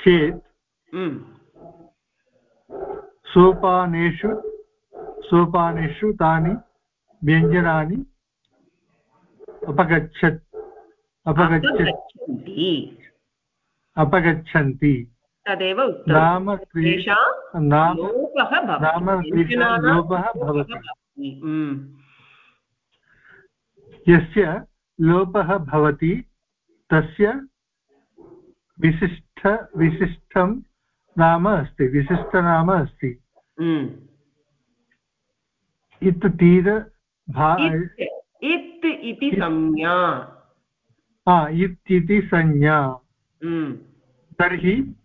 चेत् हम्म। सोपानेषु सोपानेषु तानि व्यञ्जनानि अपगच्छत् अपगच्छन्ति। अपगच्छन्ति। तदेव नाम लोपः भवति। यस्य लोपः भवति तस्य विशिष्ट विशिष्टं नाम अस्ति। विशिष्टनाम अस्ति। इत् इति संज्ञा। इत् इति संज्ञा। हम्म। तर्हि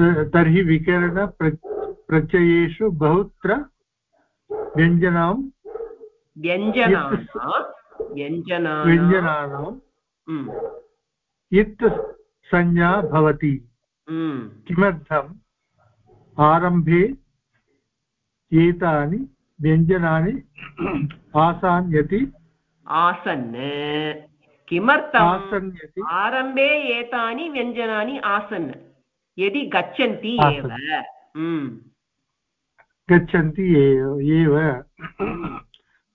तर्हि विकरण प्रत्ययेषु बहुत्र व्यञ्जनां व्यञ्जनानां इत् संज्ञा भवति। हम्म। किमर्थम्? आरम्भे एतानि व्यञ्जनानि आसान्यति। आसन् किमर्थम्? आरम्भे एतानि व्यञ्जनानि आसन् यदि गच्छन्ति एव। हम्म। गच्छन्ति एव।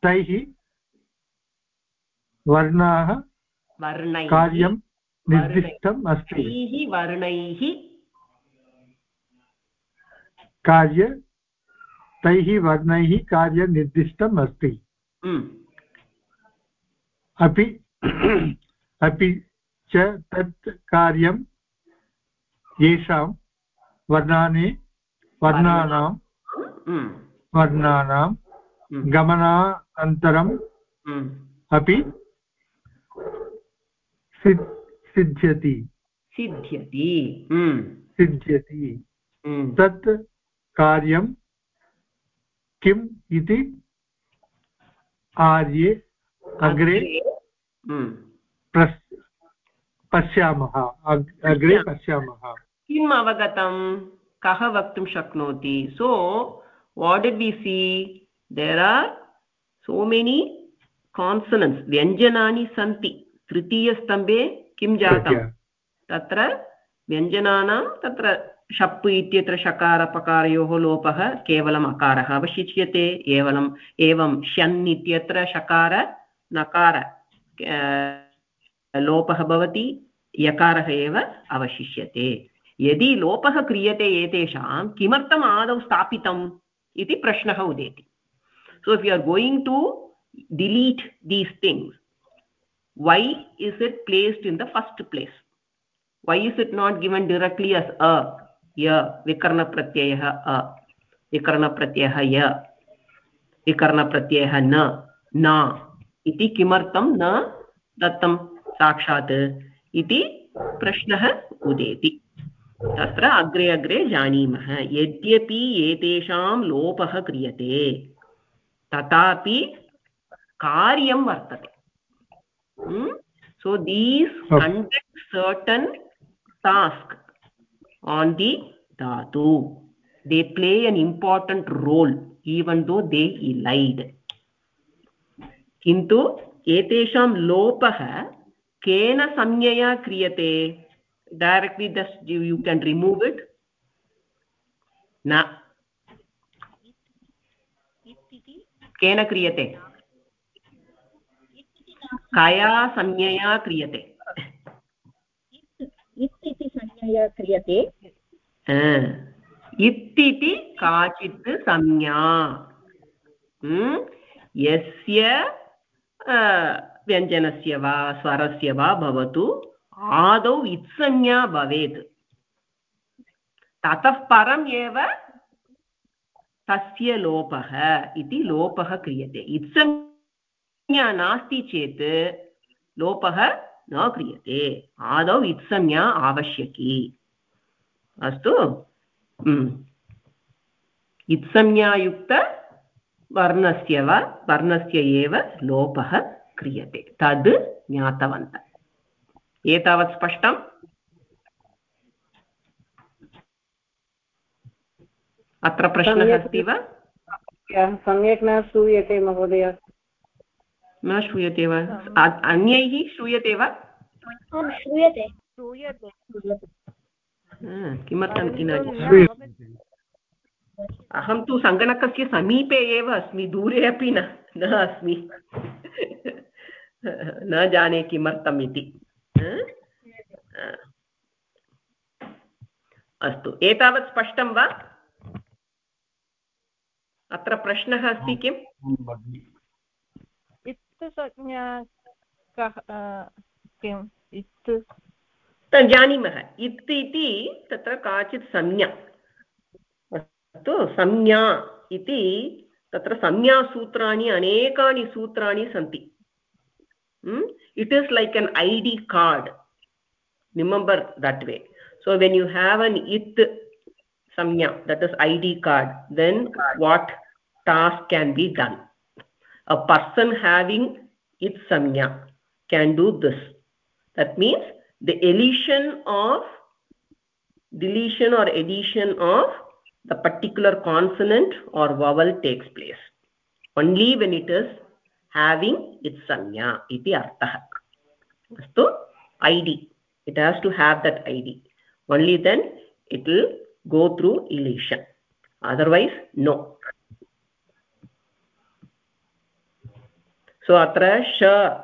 तैः वर्णाः वर्णैः। कार्यं निर्दिष्टम् अस्ति। वर्णैः। कार्य तैः वर्णैः कार्यनिर्दिष्टम् अस्ति हम्म। अपि अपि च तत् कार्यं येषां वर्णानि वर्णानां हम्म। वर्णानां हम्म। गमनान्तरम् अपि सिद्ध्यति। सिद्ध्यति। सिद्ध्यति। तत् कार्यं किम् इति? आर्ये अग्रे पश्यामः। अग्रे पश्यामः। किम् अवगतं कः वक्तुं शक्नोति? So what did we see there are so many consonants व्यञ्जनानि सन्ति। तृतीयस्तम्भे किं जातं? तत्र व्यञ्जनानां तत्र शप् इत्यत्र शकारपकारयोः लोपः केवलम् अकारः अवशिष्यते एवलम्, एवं शन् इत्यत्र शकार नकार लोपः भवति, यकारः एव अवशिष्यते। यदि लोपः क्रियते एतेषां, किमर्थम् आदौ स्थापितम् इति प्रश्नः उदेति। So, if you are going to delete these things, why is it placed in the first place? Why is it not given directly as a य, विकर्णप्रत्ययः अ, विकर्णप्रत्ययः य, विकर्णप्रत्ययः न न इति किमर्थं न दत्तं साक्षात् इति उदेति। तत्र अग्रे अग्रे जानीमः। यद्यपि एतेषां लोपः क्रियते, तथापि कार्यं वर्तते। So these hundred certain on the dhatu they play an important role even though they elide किन्तु एतेषां लोपः केन संज्ञया क्रियते directly just you can remove it न केन क्रियते कया संज्ञया क्रियते इति संज्ञया क्रियते। इत्तिति काचित् संज्ञा। यस्य व्यञ्जनस्य वा, स्वरस्य वा भवतु, आदौ इत्संज्ञा भवेत्। ततः परम् एव तस्य लोपः इति लोपः क्रियते। इत्संज्ञा नास्ति चेत् लोपः न क्रियते। आदौ इत्संज्ञा आवश्यकी। अस्तु। इत्संज्ञायुक्त वर्णस्य वा? वर्णस्य एव लोपः क्रियते। तद् ज्ञातवन्तः। एतावत् स्पष्टम्? अत्र प्रश्नः अस्ति वा? सम्यक् न श्रूयते महोदय। न श्रूयते वा? अन्यैः श्रूयते वा? श्रूयते। किमर्थम् इति न अहं तु सङ्गणकस्य समीपे एव अस्मि दूरे अपि न न अस्मि। न जाने किमर्थम् इति। अस्तु एतावत् स्पष्टं वा? अत्र प्रश्नः अस्ति किम्? संज्ञा इत् जानीमः। इत् इति तत्र काचित् संज्ञा। अस्तु, संज्ञा इति तत्र संज्ञासूत्राणि, अनेकानि सूत्राणि सन्ति। It is like an I D card remember that way so when you have an it samjna that is I D card then what task can be done a person having its samnya can do this. That means the elision of deletion or addition of the particular consonant or vowel takes place. Only when it is having its sanya iti artah astu id it has to have that id only then it will go through elision. Otherwise no so atra sha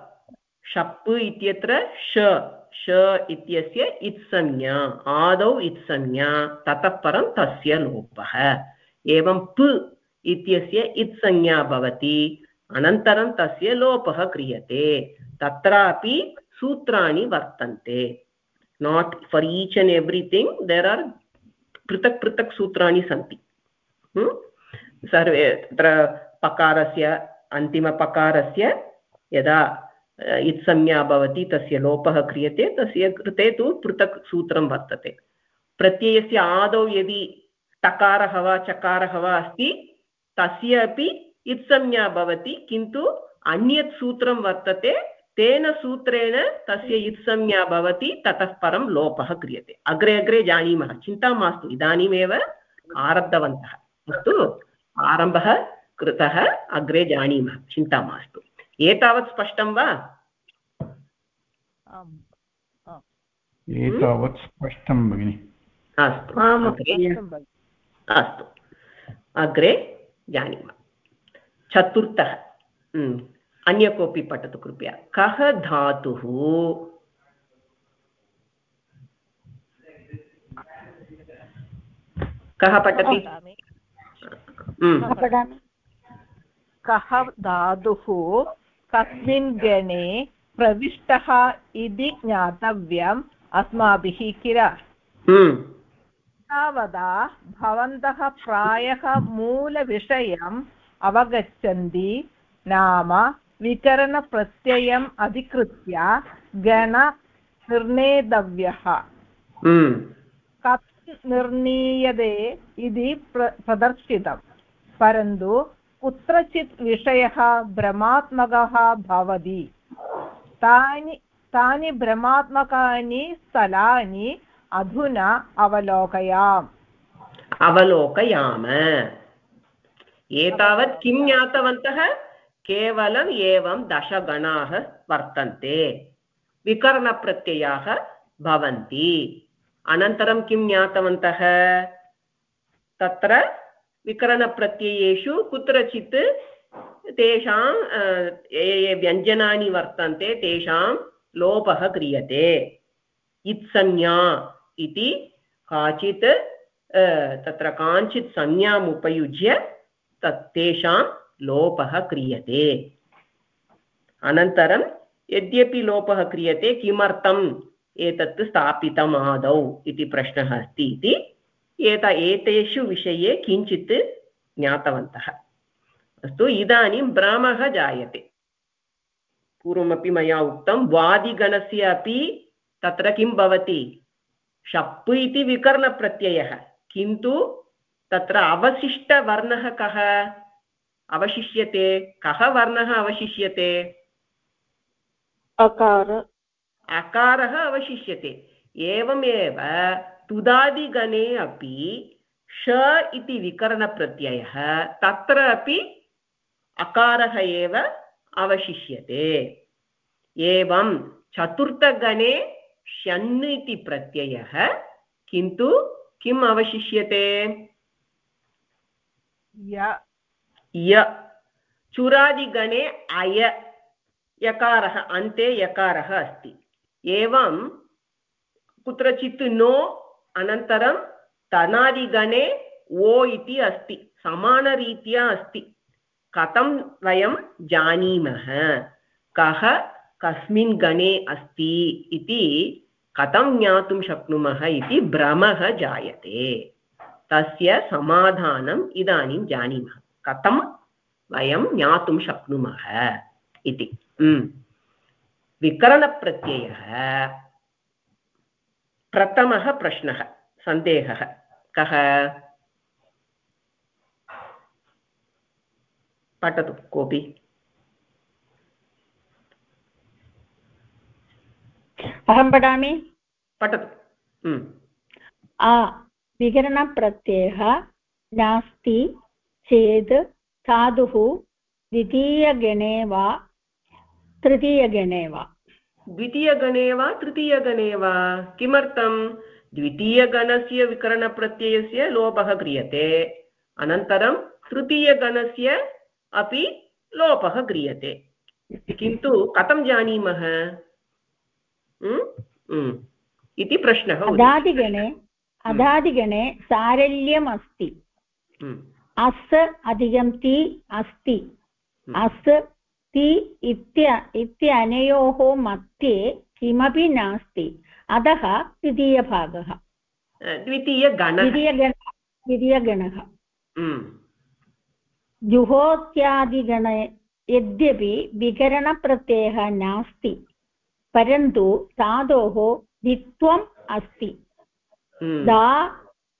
shap ityatra sha श इत्यस्य इत्संज्ञा, आदौ इत्संज्ञा, ततः परं तस्य लोपः। एवं प इत्यस्य इत्संज्ञा भवति, अनन्तरं तस्य लोपः क्रियते। तत्रापि सूत्राणि वर्तन्ते। Not far each and everything there are पृथक् पृथक् सूत्राणि सन्ति। सर्वे, तत्र पकारस्य अन्तिमपकारस्य यदा इत्संज्ञा भवति, तस्य लोपः क्रियते, तस्य कृते तु पृथक् सूत्रं वर्तते। प्रत्ययस्य आदौ यदि टकारः वा चकारः वा अस्ति, तस्य अपि इत्संज्ञा भवति, किन्तु अन्यत् सूत्रं वर्तते, तेन सूत्रेण तस्य इत्संज्ञा भवति, ततः परं लोपः क्रियते। अग्रे अग्रे जानीमः। चिन्ता मास्तु, इदानीमेव आरब्धवन्तः। अस्तु, आरम्भः कृतः अग्रे जानीमः। चिन्ता मास्तु। एतावत् स्पष्टं वा? एतावत् स्पष्टं भगिनि। अस्तु। अस्तु। अग्रे जानीमः। चतुर्थः। अन्य कोऽपि पठतु कृपया। कः धातुः? कः पठति? कः धातुः कस्मिन् गणे प्रविष्टः इति ज्ञातव्यम् अस्माभिः किल हम्म। तावता भवन्तः प्रायः मूलविषयम् अवगच्छन्ति नाम विकरणप्रत्ययम् अधिकृत्य गणनिर्णेतव्यः हम्म। कथं निर्णीयते इति प्र प्रदर्शितं परन्तु कुत्रचित् विषयः भ्रमात्मकः भवति। तानि तानि भ्रमात्मकानि स्थलानि अधुना अवलोकयाम्। अवलोकयाम। एतावत् किं ज्ञातवन्तः? केवलम् एवं दशगणाः वर्तन्ते। विकरणप्रत्ययाः भवन्ति। अनन्तरं किं ज्ञातवन्तः? तत्र विकरणप्रत्ययेषु कुत्रचित् तेषां ये ये व्यञ्जनानि वर्तन्ते, तेषां लोपः क्रियते। इत्संज्ञा इति काचित् तत्र काञ्चित् संज्ञाम् उपयुज्य तत् तेषां लोपः क्रियते। अनन्तरं यद्यपि लोपः क्रियते, किमर्थम् एतत् स्थापितम् इति प्रश्नः अस्ति इति एत एतेषु विषये किञ्चित् ज्ञातवन्तः। अस्तु इदानीं भ्रमः जायते। पूर्वमपि मया उक्तं वादिगणस्य अपि तत्र किं भवति? शप् इति विकर्णप्रत्ययः। किन्तु तत्र अवशिष्टवर्णः कः? अवशिष्यते। कः वर्णः अवशिष्यते? अकार। अकारः अवशिष्यते। एवमेव तुदादिगणे अपि ष इति विकरणप्रत्ययः तत्र अपि अकारः एव अवशिष्यते। एवं चतुर्थगणे शन् इति प्रत्ययः किन्तु किम् अवशिष्यते? य। चुरादिगणे अय। यकारः अन्ते यकारः अस्ति। एवं कुत्रचित् नो अनन्तरं तनादिगणे ओ इति अस्ति, समानरीत्या अस्ति। कथं वयं जानीमः? कः कस्मिन् गणे अस्ति इति कथं ज्ञातुं शक्नुमः इति भ्रमः जायते। तस्य समाधानम् इदानीं जानीमः। कथं वयं ज्ञातुं शक्नुमः इति। विकरणप्रत्ययः। प्रथमः प्रश्नः सन्देहः। कः? पठतु कोऽपि। अहं पठामि? पठतु। विकरणप्रत्ययः नास्ति चेत् धातुः द्वितीयगणे वा तृतीयगणे वा? द्वितीयगणे वा तृतीयगणे वा किमर्थं द्वितीयगणस्य विकरणप्रत्ययस्य लोपः क्रियते। अनन्तरं तृतीयगणस्य अपि लोपः क्रियते। किन्तु कथं जानीमः? इति प्रश्नः अदादिगणे अदादिगणे सारल्यम् अस्ति अस् अधिकं ति अस्ति। अस् ति इत्य इत्यनयोः मध्ये किमपि नास्ति। अतः द्वितीयभागः। द्वितीयगणः। द्वितीयगण द्वितीयगणः। जुहोत्यादिगणे यद्यपि विकरणप्रत्ययः नास्ति परन्तु धातोः द्वित्वम् अस्ति। दा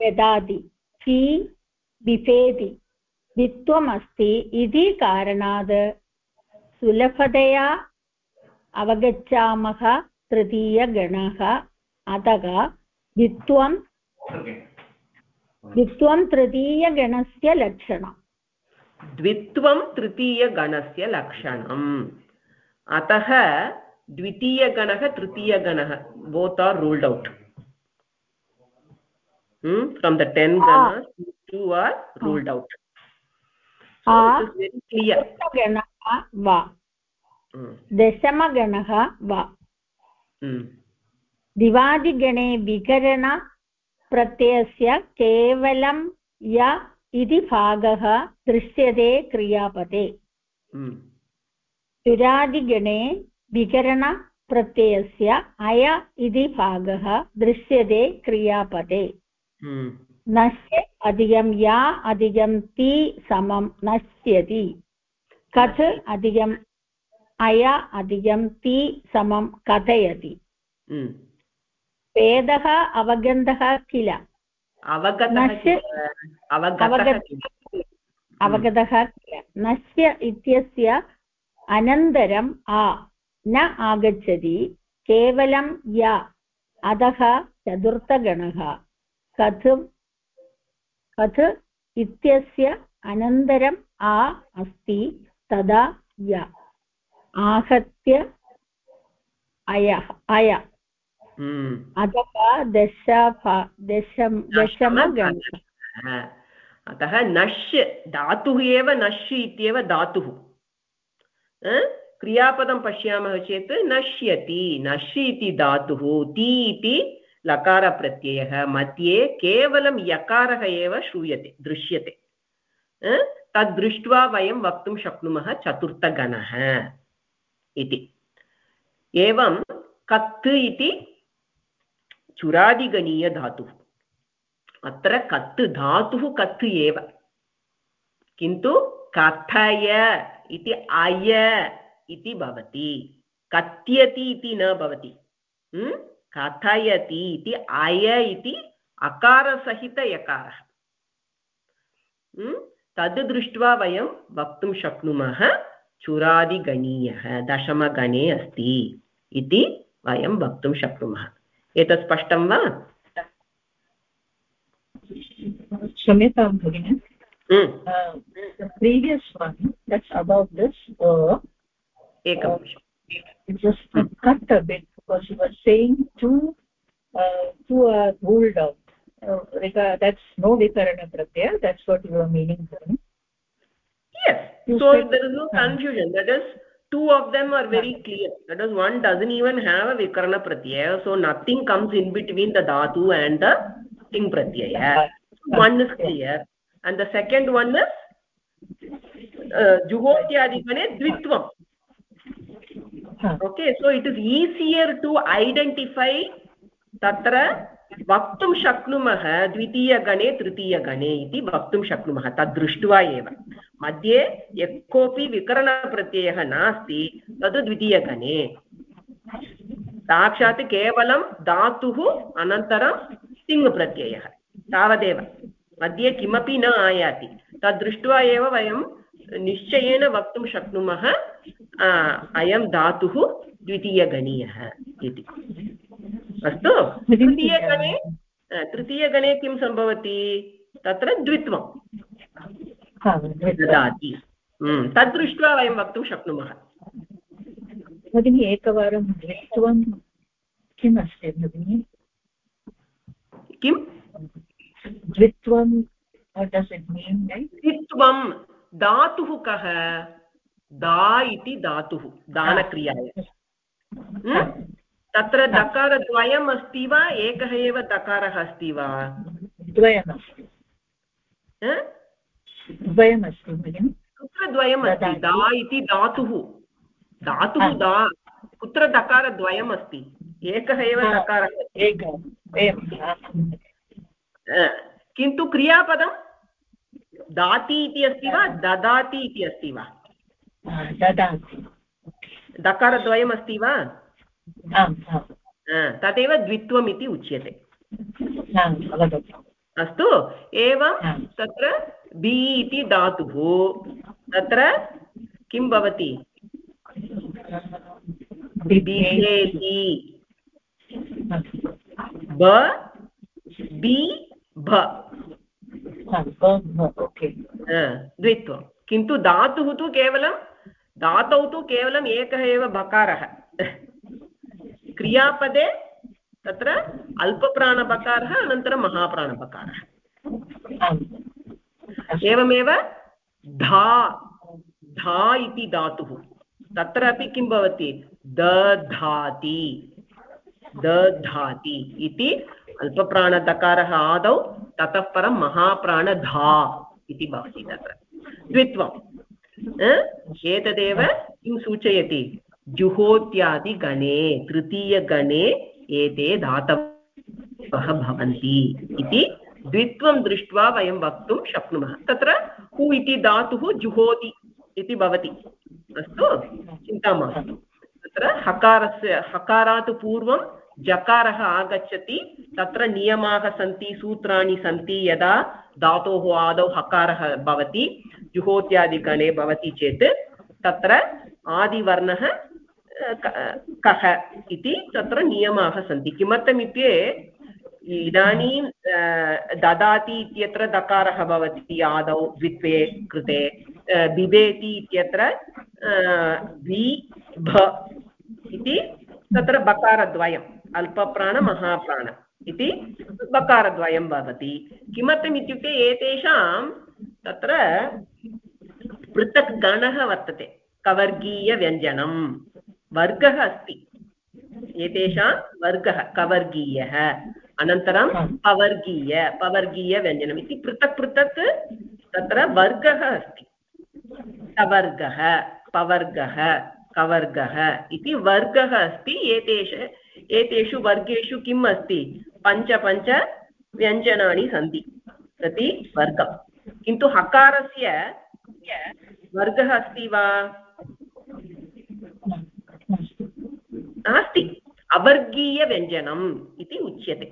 वेदादि फि बिभेति द्वित्वमस्ति इति कारणात् सुलभतया अवगच्छामः तृतीयगणः। अतः द्वित्वं द्वित्वं तृतीयगणस्य लक्षणम्। द्वित्वं तृतीयगणस्य लक्षणम्। अतः द्वितीयगणः तृतीयगणः both are ruled out from the ten गणः टु आर् रूल्ड् औट् दशगणः वा. दशमगणः वा. दिवादिगणे विकरणप्रत्ययस्य केवलं य इति भागः दृश्यते क्रियापदे चुरादिगणे विकरणप्रत्ययस्य अय इति भागः दृश्यते क्रियापदे नश्य अधिकं या अधिकं ति समं नश्यति कथ अधिकम् अय अधिकं ति समं कथयति वेदः अवगन्तः किल अवगतः किल नस्य इत्यस्य अनन्तरम् आ न आगच्छति केवलं य अधः चतुर्थगणः कथं कथ इत्यस्य अनन्तरम् आ अस्ति तदा य। आहत्य अयः अय। अतः दश दशम दशमगणः अतः नश् धातुः एव नश् इत्येव धातुः। क्रियापदं पश्यामः चेत् नश्यति। नश् इति धातुः ति इति लकारप्रत्ययः मध्ये केवलं यकारः एव श्रूयते दृश्यते। तद् वयं वक्तुं शक्नुमः चतुर्थगणः इति। एवं कत् इति चुरादिगणीयधातुः। अत्र कत् धातुः कत् एव। किन्तु कथय इति अय इति भवति। कथ्यति इति न भवति। कथयति इति अय इति अकारसहितयकारः। तद् दृष्ट्वा वयं वक्तुं शक्नुमः चुरादिगणीयः दशमगणे अस्ति इति वयं वक्तुं शक्नुमः। एतत् स्पष्टं वा? क्षम्यतां भगिनि। Previous one that's about this because you were saying to uh, to a ruled out. Uh, that's no vikarana pratyaya. That's what you were meaning then yes. You so said, there is no confusion. That is two of them are very clear. That is one doesn't even have a vikarana pratyaya. So nothing comes in between the dhatu and the ting pratyaya. One is clear. And the second one is uh, juhotyadikane dvitvam. Okay. So it is easier to identify tatra वक्तुं शक्नुमः द्वितीयगणे, तृतीयगणे इति वक्तुं शक्नुमः, तद् दृष्ट्वा एव। मध्ये यः कोऽपि विकरणप्रत्ययः नास्ति, तद् द्वितीयगणे। साक्षात् केवलं धातुः अनन्तरं तिङ् प्रत्ययः तावदेव। मध्ये किमपि न आयाति। तद् दृष्ट्वा एव वयं निश्चयेन वक्तुं शक्नुमः अयं धातुः द्वितीयगणीयः इति। अस्तु। तृतीयगणे तृतीयगणे किं सम्भवति? तत्र द्वित्वं ददाति। हम्म, तद् दृष्ट्वा वयं वक्तुं शक्नुमः। भगिनि एकवारं द्वित्वं किम् अस्ति भगिनि? किं द्वित्वं द्वित्वं धातुः कः? दा इति धातुः दानक्रियाय? तत्र दकारद्वयम् अस्ति वा? एकः एव दकारः अस्ति वा? द्वयमस्ति। द्वयमस्ति कुत्र द्वयम् अस्ति दा इति धातुः। धातुः दा। कुत्र दकारद्वयम् अस्ति एकः। एव। दकारः किन्तु क्रियापदं दाति इति अस्ति वा? ददाति इति अस्ति वा? ददाति। दकारद्वयम् अस्ति वा? तदेव द्वित्वम् इति उच्यते अस्तु एवं तत्र बि इति धातुः। तत्र किं भवति? बिभेति ब बि भ। द्वित्वं। किन्तु धातुः तु केवलं धातौ तु केवलम् एकः एव बकारः। क्रियापदे, तत्र अल्पप्राणबकारः अनन्तरं महाप्राणबकारः एवमेव धा धा इति धातुः। तत्रापि किं भवति? दधाति। दधाति इति अल्पप्राणदकारः आदौ, ततः परं महाप्राणधा इति भवति तत्र। द्वित्वं एतदेव किं सूचयति? जुहोत्यादिगणे, तृतीयगणे एते धातवः भवन्ति इति द्वित्वं दृष्ट्वा वयं वक्तुं शक्नुमः। तत्र हु इति धातुः जुहोति इति भवति। अस्तु, चिन्ता मास्तु। तत्र हकारस्य, हकारात् पूर्वं जकारः आगच्छति, तत्र नियमाः सन्ति, सूत्राणि सन्ति, यदा धातोः आदौ हकारः भवति, जुहोत्यादिगणे भवति चेत्, तत्र आदिवर्णः कः इति तत्र नियमाः सन्ति। किमर्थमित्युक्ते इदानीं ददाति इत्यत्र दकारः भवति आदौ, द्वित्वे कृते। बिभेति इत्यत्र वि भ इति तत्र बकारद्वयम्, अल्पप्राण, महाप्राण इति बकारद्वयं भवति। किमर्थम् एतेषां तत्र पृथक् वर्तते कवर्गीयव्यञ्जनं वर्गः अस्ति। एतेषां वर्गः कवर्गीयः। अनन्तरं पवर्गीय पवर्गीयव्यञ्जनम् इति पृथक् पृथक् तत्र वर्गः अस्ति। सवर्गः पवर्गः कवर्गः इति वर्गः अस्ति। एतेष एतेषु वर्गेषु किम् अस्ति? पञ्च पञ्च व्यञ्जनानि सन्ति प्रति वर्गं किन्तु हकारस्य वर्गः अस्ति वा? नास्ति। अवर्गीयव्यञ्जनम् इति उच्यते।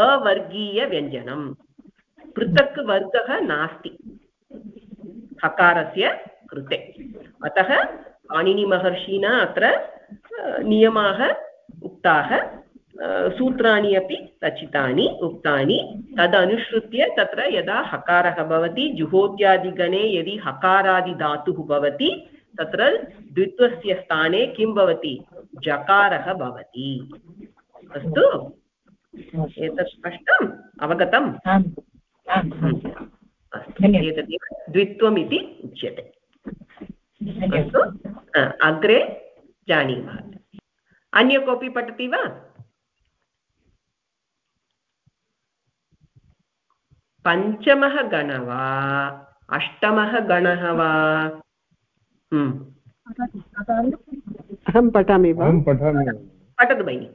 अवर्गीयव्यञ्जनं पृथक् वर्गः नास्ति। हकारस्य कृते। अतः पाणिनिमहर्षिणा अत्र नियमाः उक्ताः। सूत्राणि अपि रचितानि, उक्तानि। तदनुसृत्य तत्र यदा हकारः भवति, जुहोत्यादिगणे यदि हकारादिधातुः भवति तत्र द्वित्वस्य स्थाने किं भवति? जकारः भवति। अस्तु? एतत् स्पष्टम्? अवगतम्? एतदेव द्वित्वम् इति उच्यते। अस्तु? अग्रे जानीमः। अन्य कोऽपि पठति वा? पञ्चमः गणः वा? अष्टमः गणः वा? अहं पठामि वा पठतु भगिनि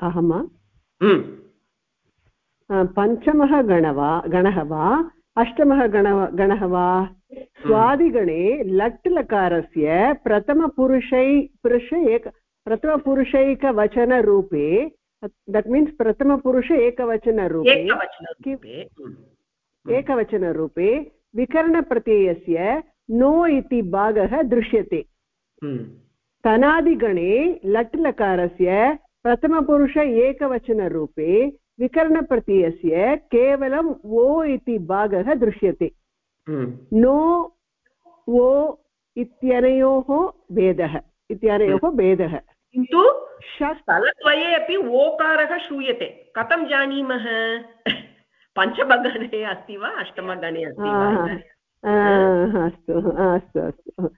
अहं पञ्चमः गण वा गणः वा अष्टमः गण गणः वा स्वादिगणे लट् लकारस्य प्रथमपुरुषै पुरुष एक प्रथमपुरुषैकवचनरूपे दट् मीन्स् प्रथमपुरुष एकवचनरूपे एकवचनरूपे विकरणप्रत्ययस्य नो इति भागः दृश्यते। तनादिगणे लट् लकारस्य प्रथमपुरुष एकवचनरूपे विकरणप्रत्ययस्य केवलं वो इति भागः दृश्यते। हम्म। नो वो इत्यनयोः भेदः इत्यनयोः हम्म। भेदः। किन्तु स्थलद्वये अपि ओकारः श्रूयते। कथं जानीमः? पञ्चमगणे अस्ति वा अष्टमगणे अस्ति अस्तु अस्तु अस्तु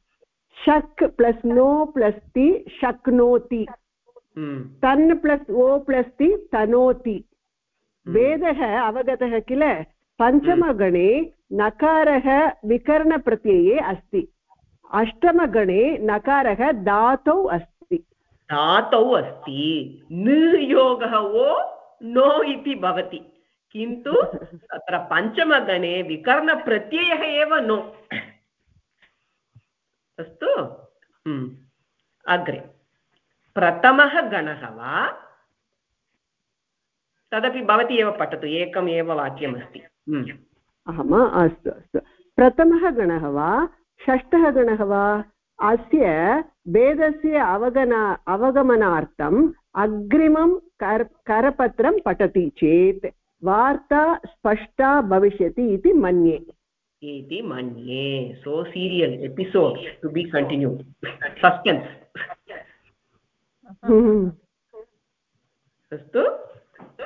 शक् प्लस् नो प्लस् ति शक्नोति। तन् प्लस् ओ प्लस् ति तनोति वेदः अवगतः किल पञ्चमगणे नकारः विकरणप्रत्यये अस्ति अष्टमगणे नकारः धातौ अस्ति धातौ अस्ति निर्योगः ओ नो इति भवति किन्तु तत्र पञ्चमगणे विकरणप्रत्ययः एव नो। अस्तु? हम्म। अग्रे। प्रथमः गणः वा? तदपि भवती एव पठतु, एकम् एव वाक्यमस्ति। अहम्, अस्तु अस्तु। प्रथमः गणः वा? षष्ठः गणः वा? अस्य भेदस्य अवगना, अवगमनार्थम् अग्रिमं कर, करपत्रं पठति चेत् वार्ता स्पष्टा भविष्यति इति मन्ये। इति मन्ये। So serial episode to be continue suspense अस्तु।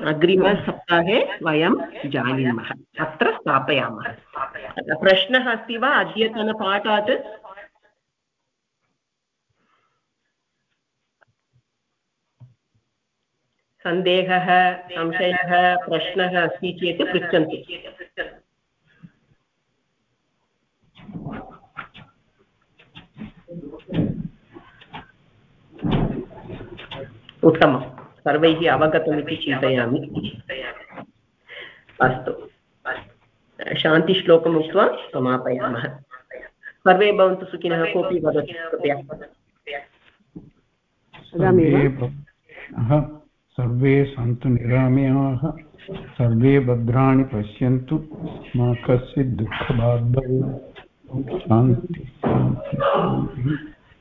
अग्रिमसप्ताहे वयं जानीमः। अत्र स्थापयामः। प्रश्नः अस्ति वा? अद्यतनपाठात् सन्देहः संशयः प्रश्नः अस्ति चेत् पृच्छन्तु। उत्तमं। सर्वैः अवगतमिति चिन्तयामि। अस्तु। शान्तिश्लोकम् उक्त्वा समापयामः। सर्वे भवन्तु सुखिनः कोऽपि वदतु कृपया। सर्वे सन्तु निरामयाः, सर्वे भद्राणि पश्यन्तु, मा कश्चित् दुःखभाग् शान्ति।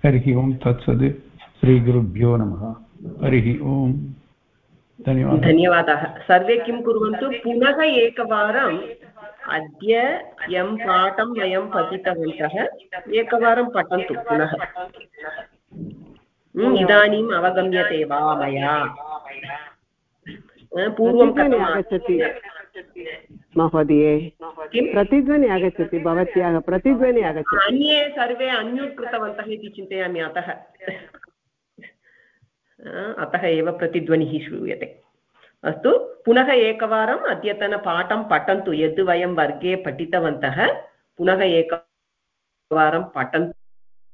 हरिः ओं तत्सद् श्रीगुरुभ्यो नमः। हरिः ओम्। धन्यवादः। धन्यवादाः। सर्वे किं कुर्वन्तु? पुनः एकवारम् अद्य यं पाठं वयं पठितवन्तः। एकवारं पठन्तु पुनः। इदानीम् अवगम्यते वा मया पूर्वं आगच्छति महोदये प्रतिध्वनि आगच्छति भवत्याः प्रतिध्वनि आगच्छति अन्ये सर्वे अन्म्यूट् कृतवन्तः इति चिन्तयामि अतः अतः एव प्रतिध्वनिः श्रूयते अस्तु पुनः एकवारम् अद्यतनपाठं पठन्तु यद् वयं वर्गे पठितवन्तः पुनः एकवारं पठन्तु